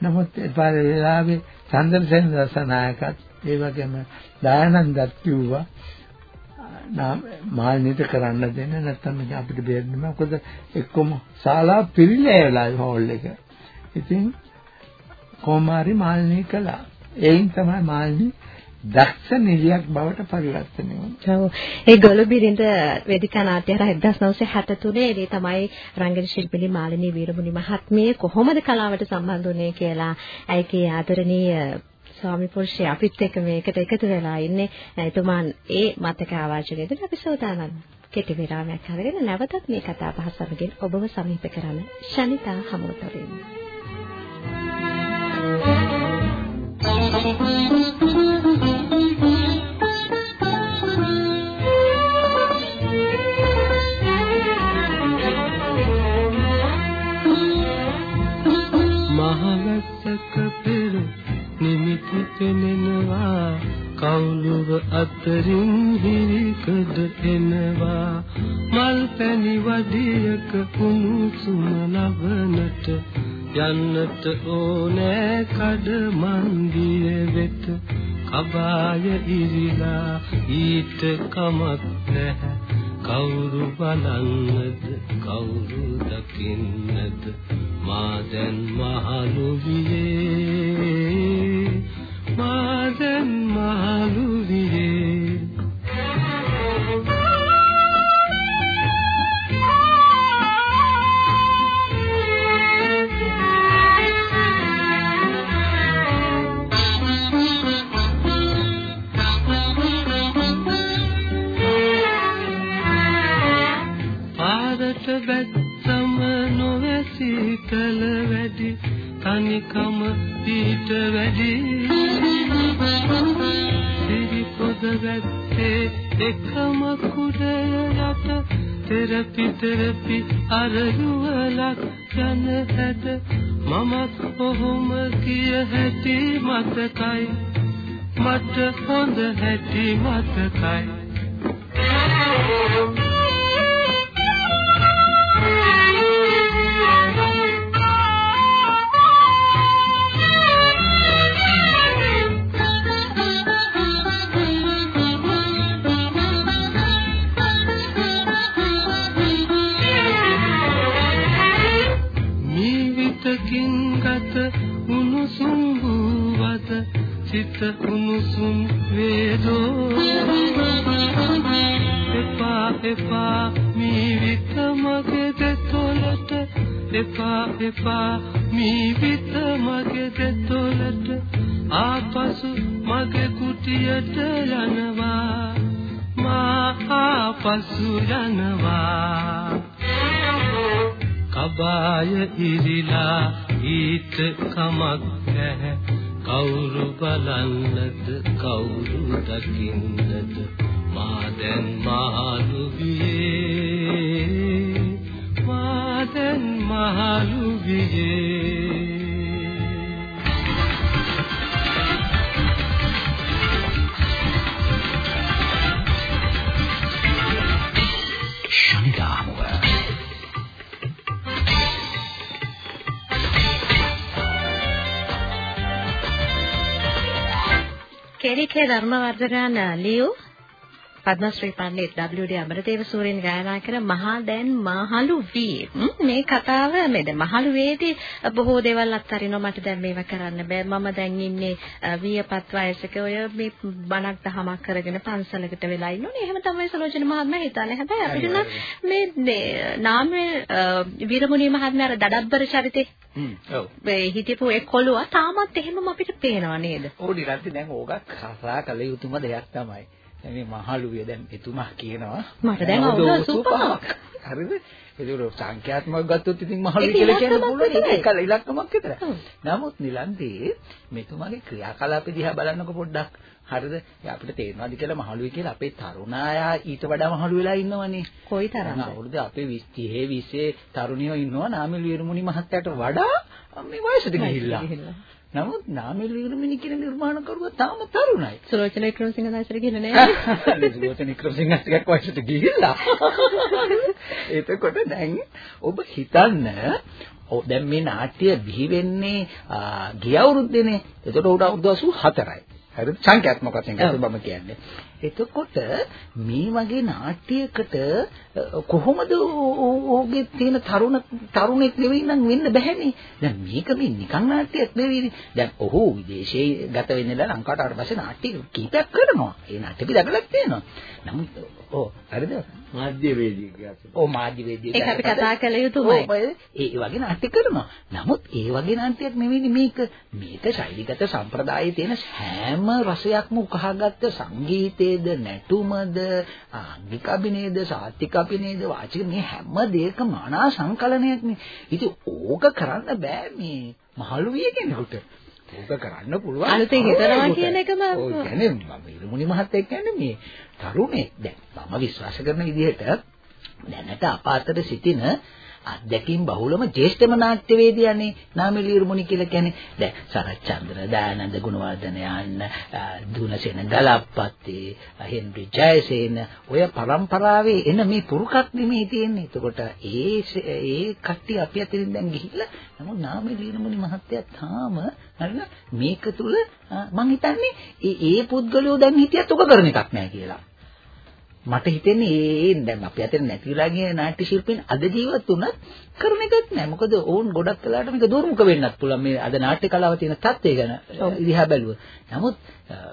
නමුත් ඒ පාරේ වෙලාවේ චන්ද්‍රසේන රසනායකත් ඒ වගේම දයානන්දත් කිව්වා නාම මාල්නිත කරන්න දෙන්න නැත්නම් අපිට බේරෙන්න මොකද එක්කම ශාලා පිරිලා වෙලා හෝල් එක. ඉතින් කොමාරි මාල්නී කළා. ඒයින් තමයි මාල්නී දක්ෂ නිලියක් බවට පරිවර්තනය වුණා. ඔව්. ඒ ගොළුබිරිඳ වේදිකා නාට්‍ය හර 1963 ඒ තමයි රංගන ශිල්පිනී මාලිනී වීරමුනි මහත්මිය කොහොමද කලාවට සම්බන්ධ වුනේ කියලා ඇයිකේ ආදරණීය ස්වාමි පුරුෂය අපිත් එක්ක මේකට එකතු වෙලා ඉන්නේ. එතුමාන් ඒ මතක ආවාචනයේදී අපි සෝදානම් කෙටි විරාමයක් අරගෙන නැවතත් මේ කතා බහ සමගින් ඔබව සමීප කරන්න ශනිතා හමුවතරින්. මහවැස්සක නිමිති පෙනෙනවා කවුළුව අතරින් හිරිකඩ එනවා. මල් පැණි වඩියක කුණුසුම ලබනට යන්නට ඕනෑ කඩ මන්දිය වෙත. කබාය ඉරිලා ඊට කමක් නැහැ. කවුරු බලන්නද කවුරු දකින්නද? මා දැන් මහලු වියේ මා දැන් මහලු වියේ. පාරට වැස්සම නොවැසි කල වැඩි තනිකම පීට වැඩි. සිරි පොද වැත්තේ එකම කුඩය යට තෙරපි තෙරපි අර යුවලක් යන හැට මමත් කොහොම කිය හැටි මතකයි. මට හොඳ හැටි මතකයි. සිත උණුසුම් වේදෝ එපා එපා මීවිත මගේ දෙතොලට එපා එපා මීවිත මගේ දෙතොලට ආපසු මගේ කුටියට යනවා. මා ආපසු යනවා. කබාය ඉරිලා ඊට කමක් නැහැ. කවුරු බලන්නද කවුරු දකින්නද? මා දැන් මහලු වියේ මා දැන් මහලු වියේ කෙරිකේ ධර්මවර්ධනන් ලියු පද්මශ්‍රී පණ්ඩිත WD අමරදේව සූරියන් ගායනා කර මහා දැන් මහලු වී මේ කතාව මේ දැන් මහලු වේදී බොහෝ දේවල් අත්හරිනවා. මට දැන් මේවා කරන්න බෑ. මම දැන් ඉන්නේ වියපත් වයසක. ඔය මේ බණක් දහමක් කරගෙන පන්සලකට වෙලා ඉන්නෝනේ. එහෙම තමයි සලෝචන මහත්මයා හිතන්නේ. හැබැයි අපිට නම් මේ නාමයේ වීරමුණී මහත්මයා අර දඩබ්බර චරිතේ ඔව්. මේ හිටපු ඒ කොළුවා තාමත් එහෙමම අපිට පේනවා නේද? ඕ නිරන්තර දැන් ඕක කතා කළ යුතුම දෙයක් තමයි මේ මහලුවේ දැන් එතුමා කියනවා මට දැන් අවුරුදු 85ක්. හරිද ඒක සංඛ්‍යාත්මක ගත්තොත් ඉතින් මහලු ඒක කියලා කියන්න පුළුවන් ඒක. එකල ඉලක්කමක් විතරයි. නමුත් නිලන්තේ මෙතුමාගේ ක්‍රියාකලාපය දිහා බලනකො පොඩ්ඩක් හරිද? ඒ අපිට තේරෙනවාද කියලා මහලුවේ කියලා අපේ තරුණායා ඊට වඩා මහලු වෙලා ඉන්නවනේ. කොයි තරම්ද? අවුරුදු අපේ 20 30 20 තරුණියෝ ඉන්නවා නාමල් වීරමුණි මහත්තයාට වඩා මේ වයසට ගිහිල්ලා. නමුත් නාමල් වීරමුණි කියන නිර්මාණකරුවා තාම තරුණයි. සුලෝචන වික්‍රමසිංහ දාසර ගිහින් නෑ සුගත නික්‍රමසිංහ ටිකක් වයසට ගිහිල්ලා. එතකොට දැන් ඔබ හිතන්න ඔව් දැන් මේ නාට්‍ය බිහි වෙන්නේ ගිය අවුරුද්දේනේ. එතකොට උඩ අවුරුදු 84යි. හරිද? සංඛ්‍යාත්මක වශයෙන් මම කියන්නේ. එතකොට මේ වගේ නාට්‍යයකට කොහොමද ඔහුගේ තියෙන තරුණ තරුණෙක් නෙවෙයි නම් වෙන්න බෑනේ. දැන් මේක මේ නිකන් නාට්‍යයක් නෙවෙයිනේ. දැන් ඔහු විදේශයේ ගත වෙන්නලා ලංකාවට ආවට පස්සේ නාට්‍ය කීපයක් කරනවා. ඒ නාට්‍ය අපි දැකලා තියෙනවා. නමුත් ඔව් හරිද? මාධ්‍ය වේදිකයක්. ඔව් මාධ්‍ය වේදිකා. ඒක අපි කතා කළ යුතුමයි. ඔව්, ඒ ඒ වගේ නාට්‍ය කරනවා. නමුත් ඒ වගේ නාට්‍යයක් නෙවෙයි මේක. මේක ශෛලිගත සම්ප්‍රදායේ තියෙන හැම රසයක්ම උකහාගත්ත සංගීතයේද නැටුමද ආංගික අභිනයද සාත්‍වික අභිනයද වාචික මේ හැම දෙයකම මනා සංකලනයක්නේ. ඉතින් ඕක කරන්න බෑ මේ මහලු විය කෙනෙකුට. ඕක කරන්න පුළුවන්. අලුතෙන් හිතනවා කියන එකම ඔව් කියන්නේ මම ඉරුමුණි මහත්තයෙක් කියන්නේ මේ තරුණෙක්. දැන් මම විශ්වාස කරන විදිහට දැනට අප අතර සිටින අධ්‍යක්ීම් බහුලම ජ්‍යෙෂ්ඨම නාට්‍යවේදියානේ නාමෙලි ඉරුමුණි කියලා කියන්නේ. දැන් සරච්චන්ද්‍ර දයානන්ද ගුණවර්ධන යන්න දුනසේන ගලප්පත්තේ හෙන්රි ජයසේන ඔය පරම්පරාවේ එන මේ පුරුකක් නෙමෙයි තියෙන්නේ. එතකොට ඒ ඒ කට්ටිය අපි අතරින් දැන් ගිහිල්ලා නමුත් නාමෙලි ඉරුමුණි මහත්තයා තාම හරිද මේක තුල මං හිතන්නේ ඒ ඒ පුද්ගලයෝ දැන් හිටියත් ඔක කරන එකක් නෑ කියලා. මට හිතෙන්නේ ඒ දැන් අපි අතර නැතිලා ගිය නාට්‍ය ශිල්පීන් අද ජීවත් වුණත් කරන එකක් නෑ. මොකද ඕන් ගොඩක් වෙලාවට මේක දුර්මුඛ වෙන්නත් පුළුවන්. මේ අද නාට්‍ය කලාව තියෙන தත්ත්වය ගැන ඉදිහා බැලුවොත්. නමුත්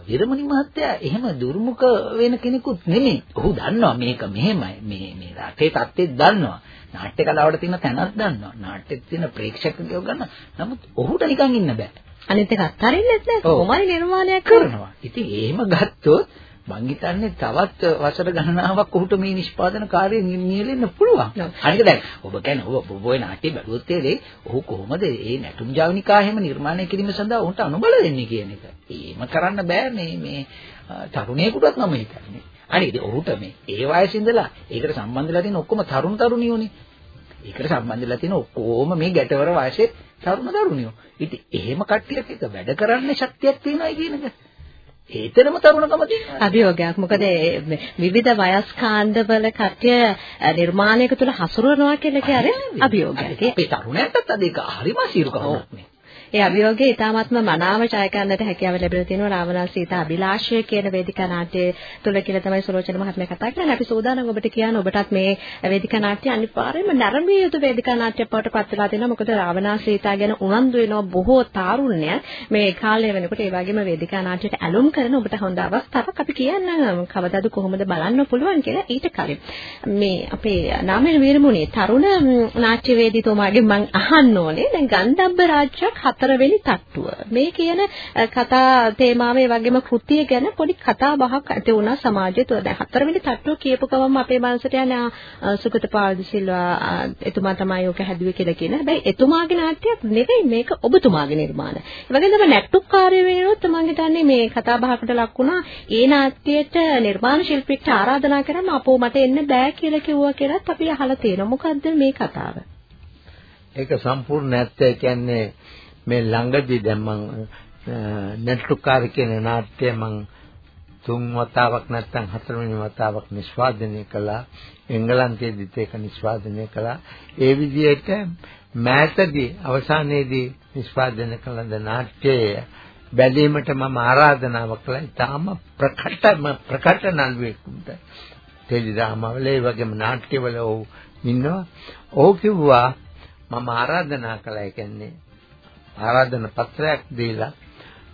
විරමණි මහත්තයා එහෙම දුර්මුඛ වෙන කෙනෙකුත් නෙමෙයි. ඔහු දන්නවා මේක මෙහෙමයි. මේ මේ රටේ தත්ත්වෙත් දන්නවා. නාට්‍ය කලාවට තියෙන තැනක් දන්නවා. නාට්‍යෙත් තියෙන ප්‍රේක්ෂකයෝ ගන්න. නමුත් ඔහුට නිකන් ඉන්න බෑ. අනිත් එක අත්හරින්නෙත් නෑ ඔව්. කොහොමරි නිර්මාණයක්. කරනවා. ඉතින් එහෙම ගත්තොත් මං හිතන්නේ තවත් වසර ගණනාවක් ඔහුට මේ නිෂ්පාදන කාර්යය නියැලෙන්න පුළුවන්. අනික දැන් ඔබ කියන්නේ ඔබ ඔබ නාට්‍ය බැලුවොත් තේරෙයි ඔහු කොහොමද මේ නැටුම් ජවනිකා හැම නිර්මාණය කිරීම සඳහා ඔහුට අනුබල දෙන්නේ කියන එක. එහෙම කරන්න බෑ මේ මේ තරුණයෙකුටත් මම හිතන්නේ. අනික ඔහුට මේ ඒ වයසේ ඉඳලා ඒකට සම්බන්ධ වෙලා තියෙන ඔක්කොම තරුණ තරුණියෝනේ. ඒකට සම්බන්ධ වෙලා තියෙන ඔක්කොම මේ ගැටවර වයසේ තරුණ තරුණියෝ. ඉතින් එහෙම කට්ටියක් එක වැඩ කරන්න ශක්තියක් තියෙනයි කියන එක. ඒතරම තරුණකම තියෙනවා. අභියෝගයක්. මොකද විවිධ වයස් කාණ්ඩවල කට්ටිය අ, නිර්මාණයක තුල හසුරවනවා කියලා කියන්නේ අභියෝගයක්. අපේ තරුණයන්ටත් අද ඒක හරිම අසීරුකමක් නේ. ඒ අභියෝගයේ ඊටාත්ම මනාව ජය ගන්නට හැකියාව ලැබිලා තියෙනවා. රාවණා සීතා අභිලාෂය කියන වේදිකා නාට්‍ය තුල කියලා තමයි සුලෝචන මහත්මයා කතා කරන්නේ. අපි සූදානම් ඔබට කියන්න ඔබටත් මේ වේදිකා නාට්‍ය අනිවාර්යයෙන්ම නැරඹිය යුතු වේදිකා නාට්‍යයක් බවට පත් වෙලා තියෙනවා. මොකද රාවණා සීතා ගැන උනන්දු වෙනවා බොහෝ තාරුණ්‍ය මේ කාලය වෙනකොට ඒ වගේම වේදිකා නාට්‍යයට ඇලුම් කරන ඔබට හොඳ අවස්ථාවක් අපි කියන්න කවදාද කොහොමද බලන්න පුළුවන් කියලා ඊට කලින්. මේ අපේ නාමල් වීරමුණේ තරුණ ම්, නාට්‍යවේදීතුමාගෙන් මම අහන්න ඕනේ. දැන් ගන්ධබ්බ රාජ්‍යයක් හතරවෙනි තට්ටුව මේ කියන අ, කතා තේමාවේ වගේම කෘතිය ගැන පොඩි කතා බහක් ඇති වුණා සමාජය තුළ දැන් හතරවෙනි තට්ටුව කියපු ගමන් අපේ මනසට යන සුගත පාවදි සිල්වා අ, එතුමා තමයි ඔක හැදුවේ කියලා කියන හැබැයි එතුමාගේ නාට්‍යයක් නෙවෙයි මේක ඔබතුමාගේ නිර්මාණ. ඒ වගේම තමයි නැට්ටුකාරය වෙනොත් මම හිතන්නේ මේ කතා බහකට ලක් වුණා ඒ නාට්‍යයට නිර්මාණ ශිල්පියෙක්ට ආරාධනා කරන්න අපෝ මට එන්න බෑ කියලා කිව්වා කියලාත් අපි අහලා තියෙනවා. මොකද්ද මේ කතාව? ඒක සම්පූර්ණ නැත්te කියන්නේ මේ ළඟදී දැන් මම නෙට්ටුකාර කියන නාට්‍යය මම තුන් වතාවක් නැත්නම් හතරවෙනි වතාවක් නිෂ්පාදනය කළා එංගලන්තයේදීත් ඒක නිෂ්පාදනය කළා ඒ විදිහට මෑතදී අවසානයේදී නිෂ්පාදනය කළ ද නාට්‍යය බැලීමට මම ආරාධනාව කළා. ඊටාම ප්‍රකටම ප්‍රකට නළුවෙකුට ටෙලිඩ්‍රාමාවල ඒ වගේම නාට්‍යවල ඔව් ඉන්නවා. ඔව් කිව්වා මම ආරාධනා කළා. ඒ කියන්නේ ආරාධන පත්‍රයක් දීලා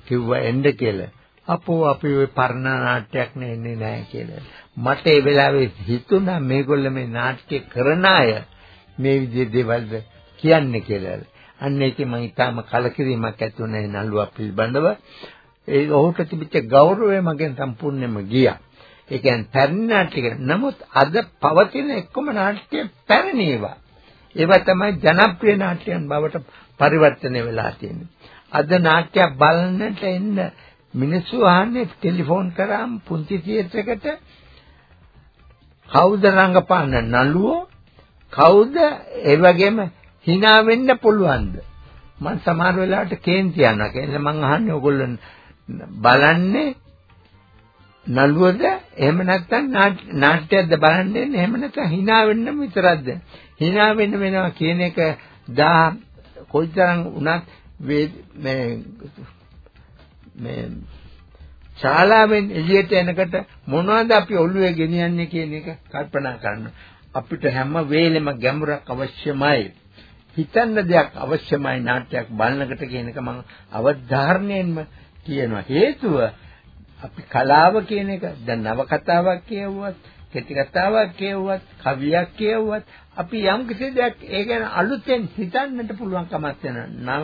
කිව්වා එන්න කියලා. අපෝ අපි ওই පරණ නාට්‍යයක් නෙන්නේ නැහැ කියලා. මට ඒ වෙලාවේ හිතුණා මේගොල්ලෝ මේ නාට්‍ය කරන අය මේ විදිහේ දේවල්ද කියන්නේ කියලා. අන්න ඒකේ මම ඊටාම කලකිරීමක් ඇති වුණා ඒ නළුවා පිළිබඳව. ඒ ඔහුට තිබිච්ච ගෞරවය මගෙන් සම්පූර්ණයෙන්ම ගියා. ඒ කියන්නේ පැරණි නාට්‍ය නමුත් අද පවතින එක්කම නාට්‍ය පැරණි ඒවා. ඒවා තමයි ජනප්‍රිය නාට්‍යයන් බවට පරිවර්තනය වෙලා තියෙන්නේ. අද නාට්‍ය බලන්නට එන්න මිනිස්සු අහන්නේ ටෙලිෆෝන් කරාම පුංචි තියටර් එකට කවුද රංගපාන නළුවෝ? කවුද? ඒ වගේම hina වෙන්න පුළුවන්ද? මම සමහර වෙලාවට කේන්ති යනවා. කියලා මම අහන්නේ ඕගොල්ලෝ බලන්නේ නළුවද? එහෙම නැත්නම් නාට්‍යයක්ද බලන්නේ? එහෙම නැත්නම් hina වෙන්නම විතරක්ද? hina වෙන්න වෙනවා කියන එක දා කොයිතරම් වුණත් මේ මේ ශාලාවෙන් එළියට එනකොට මොනවද අපි ඔළුවේ ගෙනියන්නේ කියන එක කල්පනා කරන්න. අපිට හැම වෙලෙම ගැඹුරක් අවශ්‍යමයි. හිතන්න දෙයක් අවශ්‍යමයි නාට්‍යයක් බලනකට කියන එක මම අවධාරණයෙන්ම කියනවා. හේතුව අපි කලාව කියන එක දැන් නව කතාවක් කියවුවත්, කෙටි කතාවක් කියවුවත්, කවියක් කියවුවත් අපි යම් කිසි දෙයක් ඒ ගැන අලුතෙන් හිතන්නට පුළුවන් කමක් වෙනවා.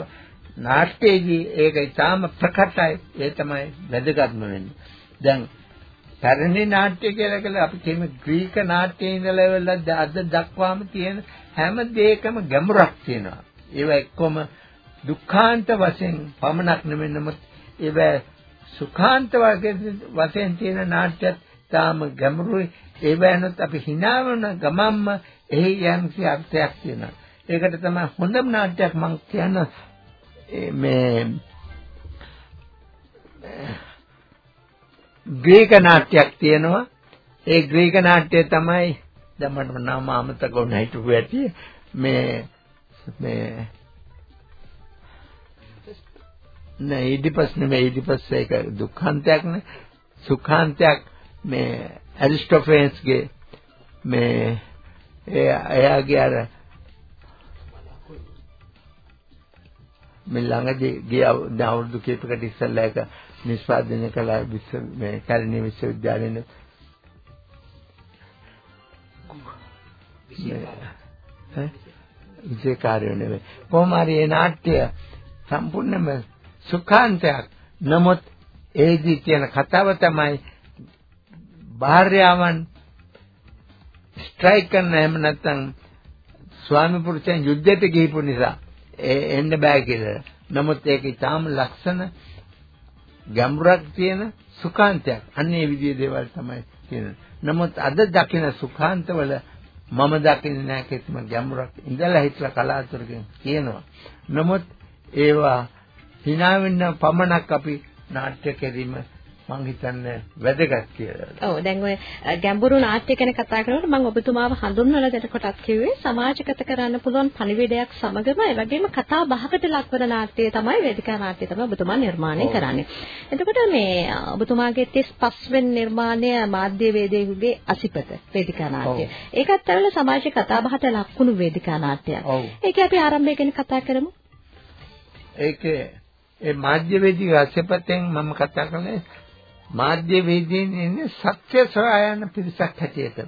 නාට්‍යයේදී ඒක ඉතාම ප්‍රකටයි. ඒ තමයි වැදගත්ම වෙන්නේ. දැන් පැරණි නාට්‍ය කියලා කියලා අපි කියමු ග්‍රීක නාට්‍යයේ ඉඳලා වෙලා අද දක්වාම තියෙන හැම දෙයකම ගැඹුරක් තියෙනවා. ඒවා එක්කම දුක්ඛාන්ත වශයෙන් පමණක් නෙමෙයි නමුත් ඒවා සුඛාන්ත වශයෙන් තියෙන නාට්‍යත් තාම ගැඹුරුයි. ඒවැනොත් අපි hinaවන ගමම්ම එහි යම්සි අර්ථයක් තියෙනවා. ඒකට තමයි හොඳම නාට්‍යයක් මම කියන මේ ග්‍රීක නාට්‍යයක් තියෙනවා. ඒ ග්‍රීක නාට්‍යය තමයි දැන් මට නම අමතක වුණා හිටපු ඇටි මේ මේ නෑ ඊඩිපස් නෙමෙයි ඊඩිපස් ඒක දුක්ඛාන්තයක් නේ සුඛාන්තයක් මේ ඇරිස්ටොෆේන්ස්ගේ මේ එයාගේ අර මේ ළඟදී ගිය අවුරුදු කීපයකට ඉස්සෙල්ලා එක නිෂ්පාදනය කළ විශ්ව මේ කැලණි විශ්වවිද්‍යාලයේ විශේෂකාරය නෙවෙයි කොහොම හරි ඒ නාට්‍ය සම්පූර්ණයෙන්ම සුඛාන්තයක්. නමුත් ඒදී කියන කතාව තමයි භාර්යාවන් ස්ට්‍රයික් කරන එහෙම නැත්නම් ස්වාමි පුරුෂයන් යුද්ධයට ගිහිපු නිසා එන්න බෑ කියලා. නමුත් ඒක ඊටාම ලක්ෂණ ගැඹුරක් තියෙන සුඛාන්තයක්. අන්න ඒ විදිහේ දේවල් තමයි තියෙන්නේ. නමුත් අද දකින සුඛාන්තවල මම දකින්නේ නැහැ කිසිම ගැඹුරක් ඉඳලා හිටලා කලාතුරකින් කියනවා. නමුත් ඒවා hina වෙන්න පමණක් අපි නාට්‍ය කිරීම මං හිතන්නේ වැදගත් කියලා. ඔව් දැන් ඔය ගැඹුරු නාට්‍ය ගැන කතා කරනකොට මම ඔබතුමාව හඳුන්වලා දෙන කොටත් කිව්වේ සමාජගත කරන්න පුළුවන් පණිවිඩයක් සමගම ඒ වගේම කතා බහකට ලක්වන නාට්‍යය තමයි වේදිකා නාට්‍ය තමයි ඔබතුමා නිර්මාණය කරන්නේ. එතකොට මේ ඔබතුමාගේ 35 වෙනි නිර්මාණය මාධ්‍ය වේදිකේගේ අසිපත වේදිකා නාට්‍ය. ඒකත් ඇවිල්ලා සමාජයේ කතා බහට ලක්වුණු වේදිකා නාට්‍යයක්. ඒක අපි ආරම්භය ගැන කතා කරමු. ඒකේ ඒ මාධ්‍ය වේදිකා අසිපතෙන් මම කතා කරන්නේ මාධ්‍ය වේදීන් ඉන්නේ සත්‍ය සොයා යන පිරිසක් හැටියට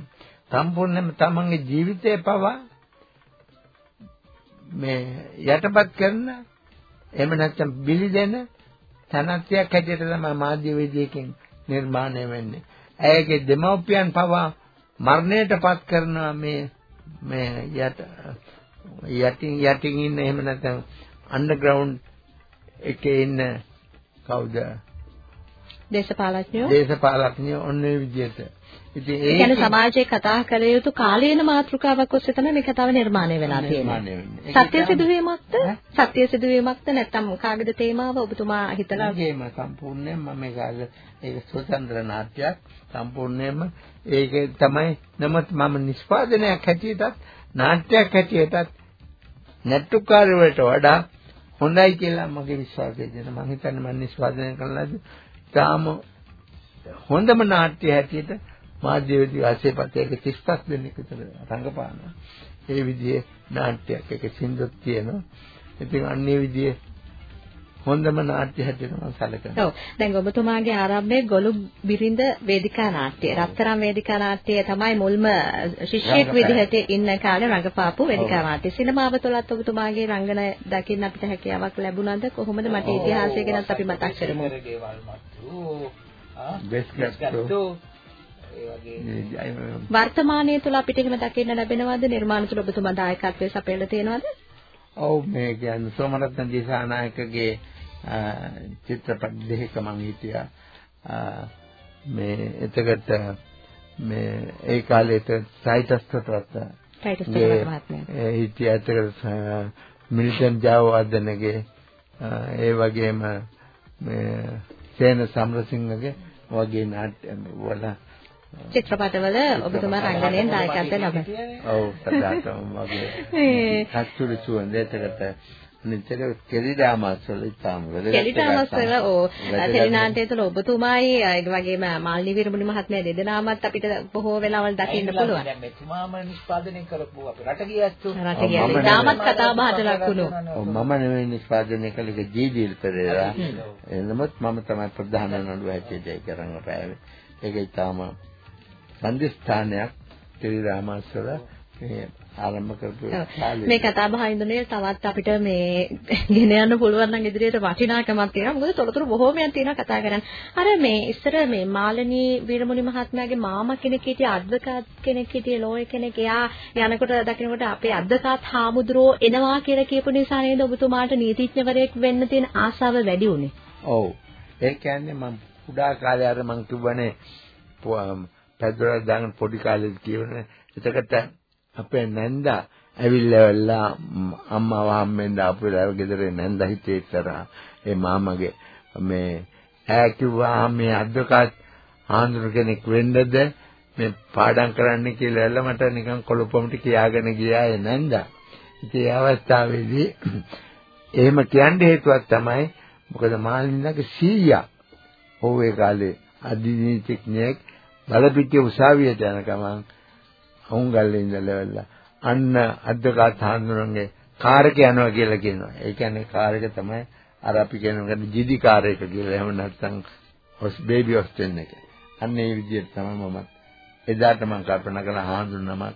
සම්පූර්ණයෙන්ම තමන්ගේ ජීවිතය පවා මේ යටපත් කරන එහෙම නැත්නම් බිලි දෙන තනත්යක් හැටියට තමයි මාධ්‍ය වේදිකෙන් නිර්මාණය වෙන්නේ. ඇයගේ දෙමව්පියන් පවා මරණයටපත් කරනවා මේ මේ යට යටින් යටින් ඉන්න එහෙම නැත්නම් අන්ඩර්ග්‍රවුන්ඩ් එකේ ඉන්න කවුද දේශපාලඥයෝ දේශපාලඥයෝ ඔන්න ඒ විදිහට. ඉතින් ඒ කියන්නේ සමාජයේ කතා කළ යුතු කාලීන මාතෘකාවක් ඔස්සේ තමයි මේ කතාව නිර්මාණය වෙලා තියෙන්නේ. සත්‍ය සිදුවීමක්ද? සත්‍ය සිදුවීමක්ද නැත්නම් කාගේද තේමාව ඔබතුමා හිතලා? ඒකේම සම්පූර්ණයෙන්ම මම ඒක ඒක ස්වතන්ත්‍ර නාට්‍යයක් සම්පූර්ණයෙන්ම ඒක තමයි නමුත් මම නිෂ්පාදනයක් හැටියටත් නාට්‍යයක් හැටියටත් නැට්ටුකාරය වලට වඩා හොඳයි කියලා මගේ විශ්වාසය දෙන මම හිතන්නේ මම නිෂ්පාදනය කළාද තාම හොඳම නාට්‍ය හැටියට මාධ්‍යවේදී ආසේපතේක 35 දෙනෙක් විතර රංගපානවා. ඒ විදිහේ නාට්‍යයක් එක සින්දුවක් තියෙනවා. ඉතින් අන්නේ විදිහේ හොඳම නාට්‍ය හැටියට මම සැලකනවා. ඔව්. දැන් ඔබතුමාගේ ආරම්භයේ ගොළු බිරිඳ වේදිකා නාට්‍ය. රත්තරන් වේදිකා නාට්‍ය තමයි මුල්ම ශිෂ්‍යෙක් විදිහට ඉන්න කාලේ රඟපාපු වේදිකා නාට්‍ය. සිනමාව තුළත් ඔබතුමාගේ රංගන දකින්න අපිට හැකියාවක් ලැබුණාද? කොහොමද මට ඉතිහාසය ගැනත් අපි මතක් කරමු. වර්තමානයේ තුල අපිට එහෙම දකින්න ලැබෙනවද? නිර්මාණ තුල ඔබතුමා දායකත්වයේ සපයලා තියෙනවද? ඔව් මේ කියන්නේ සෝමරත්න දිසානායකගේ චිත්‍රපට දෙකක මම හිටියා මේ එතකට මේ ඒ කාලේ සයිටස්ටවත් ටයිටස් මහත්මයා. හිටියා එතකට මිල්ටන් ජාවවර්ධනගේ ඒ වගේම මේ සේන සම්රසිංහගේ වගේ නාට්‍ය වල චිත්‍රපටවල ඔබතුමා රංගනයෙන් දායකත්වය ලබනවා. ඔව් සදාතම වගේ. කස්තුරි සුවඳ එතකට නිතර කෙලිඩාමස් වල ඉතාම වැදගත්. කෙලිඩාමස් වල ඕ තෙලිනාට්‍යය තුළ ඔබතුමායි ඒ වගේම මාල්නි විරමුණි මහත්මයා දෙදෙනාමත් අපිට බොහෝ වෙලාවල් දකින්න පුළුවන්. දැන් මෙතුමාම නිෂ්පාදනය කරපු අපි රට ගියස්සු. රට ගියස්සු. දාමත් කතා බහට ලකුණු. මම නෙවෙයි නිෂ්පාදනය කළේ ජීඩීල් පෙරේරා. එනමුත් මම තමයි ප්‍රධාන නළුව හැටියට ඒක රංගපෑවේ. ඒක ඉතාම සම්දිස්ථානයක් ටෙලිරාමස්වල මේ ආරම්භ කරපු මේ කතා බහ ඉදනේ තවත් අපිට මේ ගෙන යන්න පුළුවන් නම් ඉදිරියට වටිනාකමක් තියෙනවා. මොකද තොරතුරු බොහෝමයක් තියෙනවා කතා කරන්න. අර මේ ඉස්සර මේ මාළනී වීරමුනි මහත්මයාගේ මාමා කෙනෙක් හිටිය අද්දකාත් කෙනෙක් හිටිය ලෝය කෙනෙක්. එයා යනකොට දකින්නකොට අපේ අද්දකාත් හාමුදුරුවෝ එනවා කියලා කියපු නිසා නේද ඔබතුමාට නීතිඥවරයෙක් වෙන්න තියෙන ආසාව වැඩි උනේ. ඔව්. ඒ කියන්නේ මම කුඩා කාලේ අර මං කිව්වනේ පැදුරක් දාගෙන පොඩි කාලේ කියවන එතකට අපේ නැන්දා ඇවිල්ලා අම්මා වහම්මෙන් දාපු වෙලාව ගෙදර නැන්දා හිතේ ඉස්සරහා ඒ මාමගේ මේ ඈ කිව්වා මේ අද්දකත් ආන්දර කෙනෙක් වෙන්නද මේ පාඩම් කරන්න කියලා ඇල්ල මට නිකන් කොළොපොමට කියාගෙන ගියා ඒ නැන්දා. ඉතින් ඒ අවස්ථාවේදී එහෙම කියන්න හේතුවක් තමයි මොකද මාළිනින්දගේ සීයා ඔව් ඒ කාලේ අධිනීතිඥයෙක් බලපිටිය උසාවියට යන ගමන් අවුංගල්ලේ ඉඳලා අන්න අද්දකාත් හාමුදුරන්ගේ කාර් එක යනවා කියලා කියනවා. ඒ කියන්නේ කාර් එක තමයි අර අපි කියනකට ජිදි කාර් එක කියලා. එහෙම නැත්නම් හොස් බේබි හොස්ටෙල් එක. අන්න ඒ විදිහට තමයි මම එදාට මම කල්පනා කළා හාමුදුරනමක්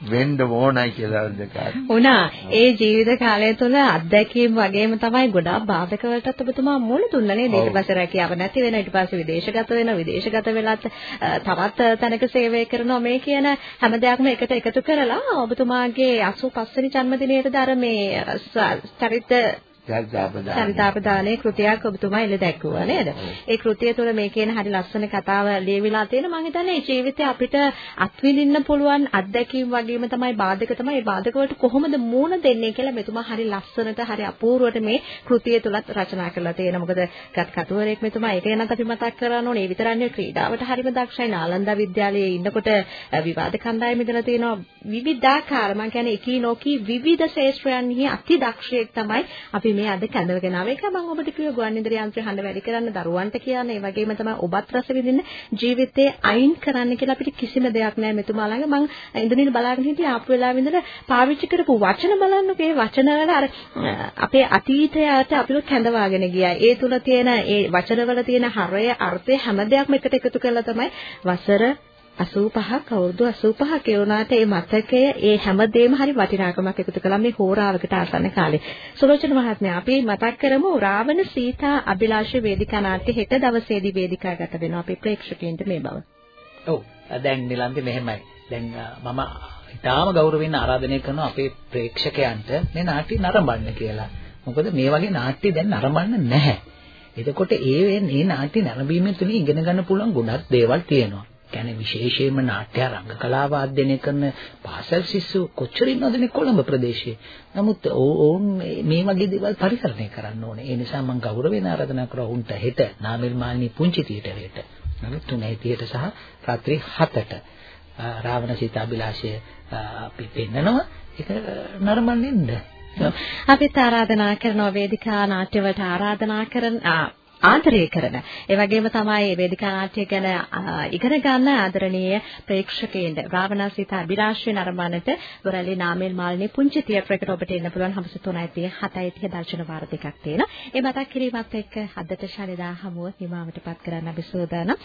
වෙන්න ඕනයි කියලා දෙකාට. උනා ඒ ජීවිත කාලය තුළ අත්දැකීම් වගේම තමයි ගොඩාක් බාධක වලටත් ඔබතුමා මුහුණ දුන්නා නේද? ඊට පස්සේ රැකියාව නැති වෙන ඊට පස්සේ විදේශගත වෙන විදේශගත වෙලත් තවත් තැනක සේවය කරනවා මේ කියන හැම දෙයක්ම එකට එකතු කරලා ඔබතුමාගේ 85 වෙනි ජන්මදිනයේද අර මේ චරිත චරිතාපදානයේ කෘතියක් ඔබතුමා එළ දැක්වුවා නේද? ඒ කෘතිය තුළ මේ කියන හරි ලස්සන කතාව ලියවිලා තියෙන මම හිතන්නේ ජීවිතේ අපිට අත්විඳින්න පුළුවන් අත්දැකීම් වගේම තමයි බාධක තමයි මේ බාධක වලට කොහොමද මූණ දෙන්නේ කියලා මෙතුමා හරි ලස්සනට හරි අපූර්වට මේ කෘතිය තුලත් රචනා කරලා තියෙනවා. මොකද ගත් කතුවරයෙක් මෙතුමා ඒක ගැනත් අපි මතක් කරන්න ඕනේ. ඒ විතරන්නේ ක්‍රීඩාවට හරිම දක්ෂයි. නාලන්දා විද්‍යාලයේ ඉන්නකොට විවාද කණ්ඩායම ඉඳලා තියෙනවා විවිධාකාර මම කියන්නේ එකී නොකී විවිධ ශේෂ්ත්‍රයන්හි අති දක්ෂයෙක් තමයි අපි මේ අද කැඳවගෙන ආව එක. මම ඔබට කිව්ව ගුවන්විදුලි යන්ත්‍රය හඳ වැඩි කරන්න දරුවන්ට කියන ඒ වගේම තමයි ඔබත් රස විඳින්න ජීවිතේ අයින් කරන්න කියලා අපිට කිසිම දෙයක් නැහැ මෙතුමා ළඟ. මම ඉඳින්න බලාගෙන හිටියේ ආපු වෙලාවෙ ඉඳලා පාවිච්චි කරපු වචන බලන්නකෝ ඒ වචන වල අර අපේ අතීතයට අපිව කැඳවාගෙන ගියා. ඒ තුල තියෙන ඒ වචන වල තියෙන හරය අර්ථය හැම දෙයක්ම එකට එකතු කරලා තමයි වසර 85ක් අවුරුදු 85ක ඒ වුණාට ඒ මතකය ඒ හැමදේම හරි වටිනාකමක් එකතු කළා මේ හෝරාවකට ආසන්න කාලේ. සුලෝචන මහත්මයා අපි මතක් කරමු රාවණ සීතා අභිලාෂ වේදිකා නාට්‍ය හෙට දවසේදී වේදිකාගත වෙනවා අපේ ප්‍රේක්ෂකයන්ට මේ බව. ඔව්. දැන් නිලන්ති මෙහෙමයි. දැන් මම ඉතාම ගෞරවයෙන් ආරාධනය කරනවා අපේ ප්‍රේක්ෂකයන්ට මේ නාට්‍ය නරඹන්න කියලා. මොකද මේ වගේ නාට්‍ය දැන් නරඹන්න නැහැ. එතකොට ඒ මේ නාට්‍ය නරඹීමෙන් තුලින් ඉගෙන ගන්න පුළුවන් ගොඩක් දේවල් තියෙනවා. කියන්නේ විශේෂයෙන්ම නාට්‍ය රංග කලාව අධ්‍යයනය කරන පාසල් ශිෂ්‍යෝ කොච්චර ඉන්නවද කොළඹ ප්‍රදේශයේ. නමුත් ඕන් මේ වගේ දේවල් පරිහරණය කරන්න ඕනේ. ඒ නිසා මම ගෞරවයෙන් ආරාධනා කරා උන්ට හෙට නාමල් මාලිනී පුංචි තියටරේට. නමුත් 3:30ට සහ රාත්‍රී 7ට රාවණ සීතාබිලාෂය අපි පෙන්නනවා. ඒක නරඹන්න ඉන්න. අපිත් ආරාධනා කරන වේදිකා නාට්‍යවලට ආරාධනා කරන ආදරය කරන. ඒ වගේම තමයි මේ වේදිකා නාට්‍ය ගැන ඉගෙන ගන්න ආදරණීය ප්‍රේක්ෂකයින්ද රාවණාසිත අභිලාෂයෙන් අරඹන්නට වරලි නාමල් මාල්නේ පුංචි තියටරයකට ඔබට එන්න පුළුවන් හවස 3:30 7:30 දර්ශන වාර දෙකක් තියෙනවා. ඒ මතක් කිරීමත් එක්ක අදට ශනිදා හමුව නිමාවටපත් කරන්න අපි සූදානම්.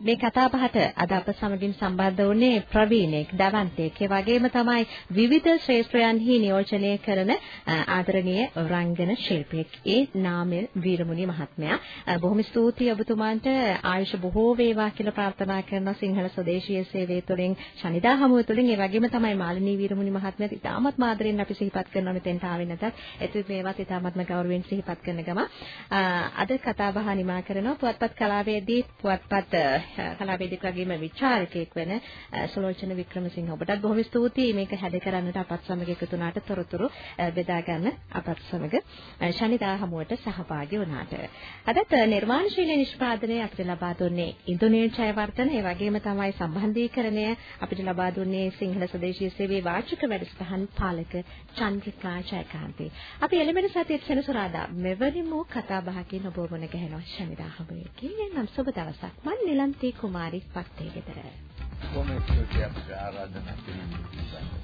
මේ කතාබහට අද අප සමගින් සම්බන්ධ වුණේ ප්‍රවීණෙක්, දවන්තෙක්, ඒ වගේම තමයි විවිධ ශ්‍රේෂ්ඨයන්හි නියෝජනය කරන ආදරණීය රංගන ශිල්පියෙක්. ඒ නාමල් වීරමුණි මහත්මයා. මහත්මයා බොහොම ස්තුතියි ඔබතුමාන්ට ආයුෂ බොහෝ වේවා කියලා ප්‍රාර්ථනා කරනවා සිංහල ස්වදේශීය සේවය තුළින් ශනිදා හමුව තුළින් ඒ වගේම තමයි මාලිනී වීරමුනි මහත්මයාත් ඉතාමත් මාදරෙන් අපි සිහිපත් කරනවා මෙතෙන්ට ආවේ නැතත් ඒත් මේවත් ඉතාමත්ම ගෞරවයෙන් සිහිපත් කරන ගම අද කතා බහ නිමා කරනවා. පුවත්පත් කලාවේදී පුවත්පත් කලාවේදික වගේම විචාරකයෙක් වෙන සුලෝචන වික්‍රමසිංහ ඔබටත් බොහොම ස්තුතියි. මේක හැද කරන්නට අපත් සමග එකතු වුණාට තොරතුරු බෙදා ගන්න අපත් සමග. ශනිදා හමුවට සහභාගී වුණාට. අදත් නිර්මාණශීලී නිෂ්පාදනය අපිට ලබා දුන්නේ ඉන්දුනීල් ජයවර්ධන ඒ වගේම තමයි සම්බන්ධීකරණය අපිට ලබා දුන්නේ සිංහල ස්වදේශීය සේවයේ වාචික වැඩසටහන් පාලක චන්ද්‍රිකා ජයකාන්ති. අපි එළඹෙන සතියේ සෙනසුරාදා මෙවැනිම කතා බහකින් ඔබ වුණ ගැහෙනවා ශනිදා හමුවේ. නම් සුබ දවසක්. මන් නිලන්ති කුමාරි පත්තේ ගෙදර. කොහොමද ආරාධනා කරන්නේ?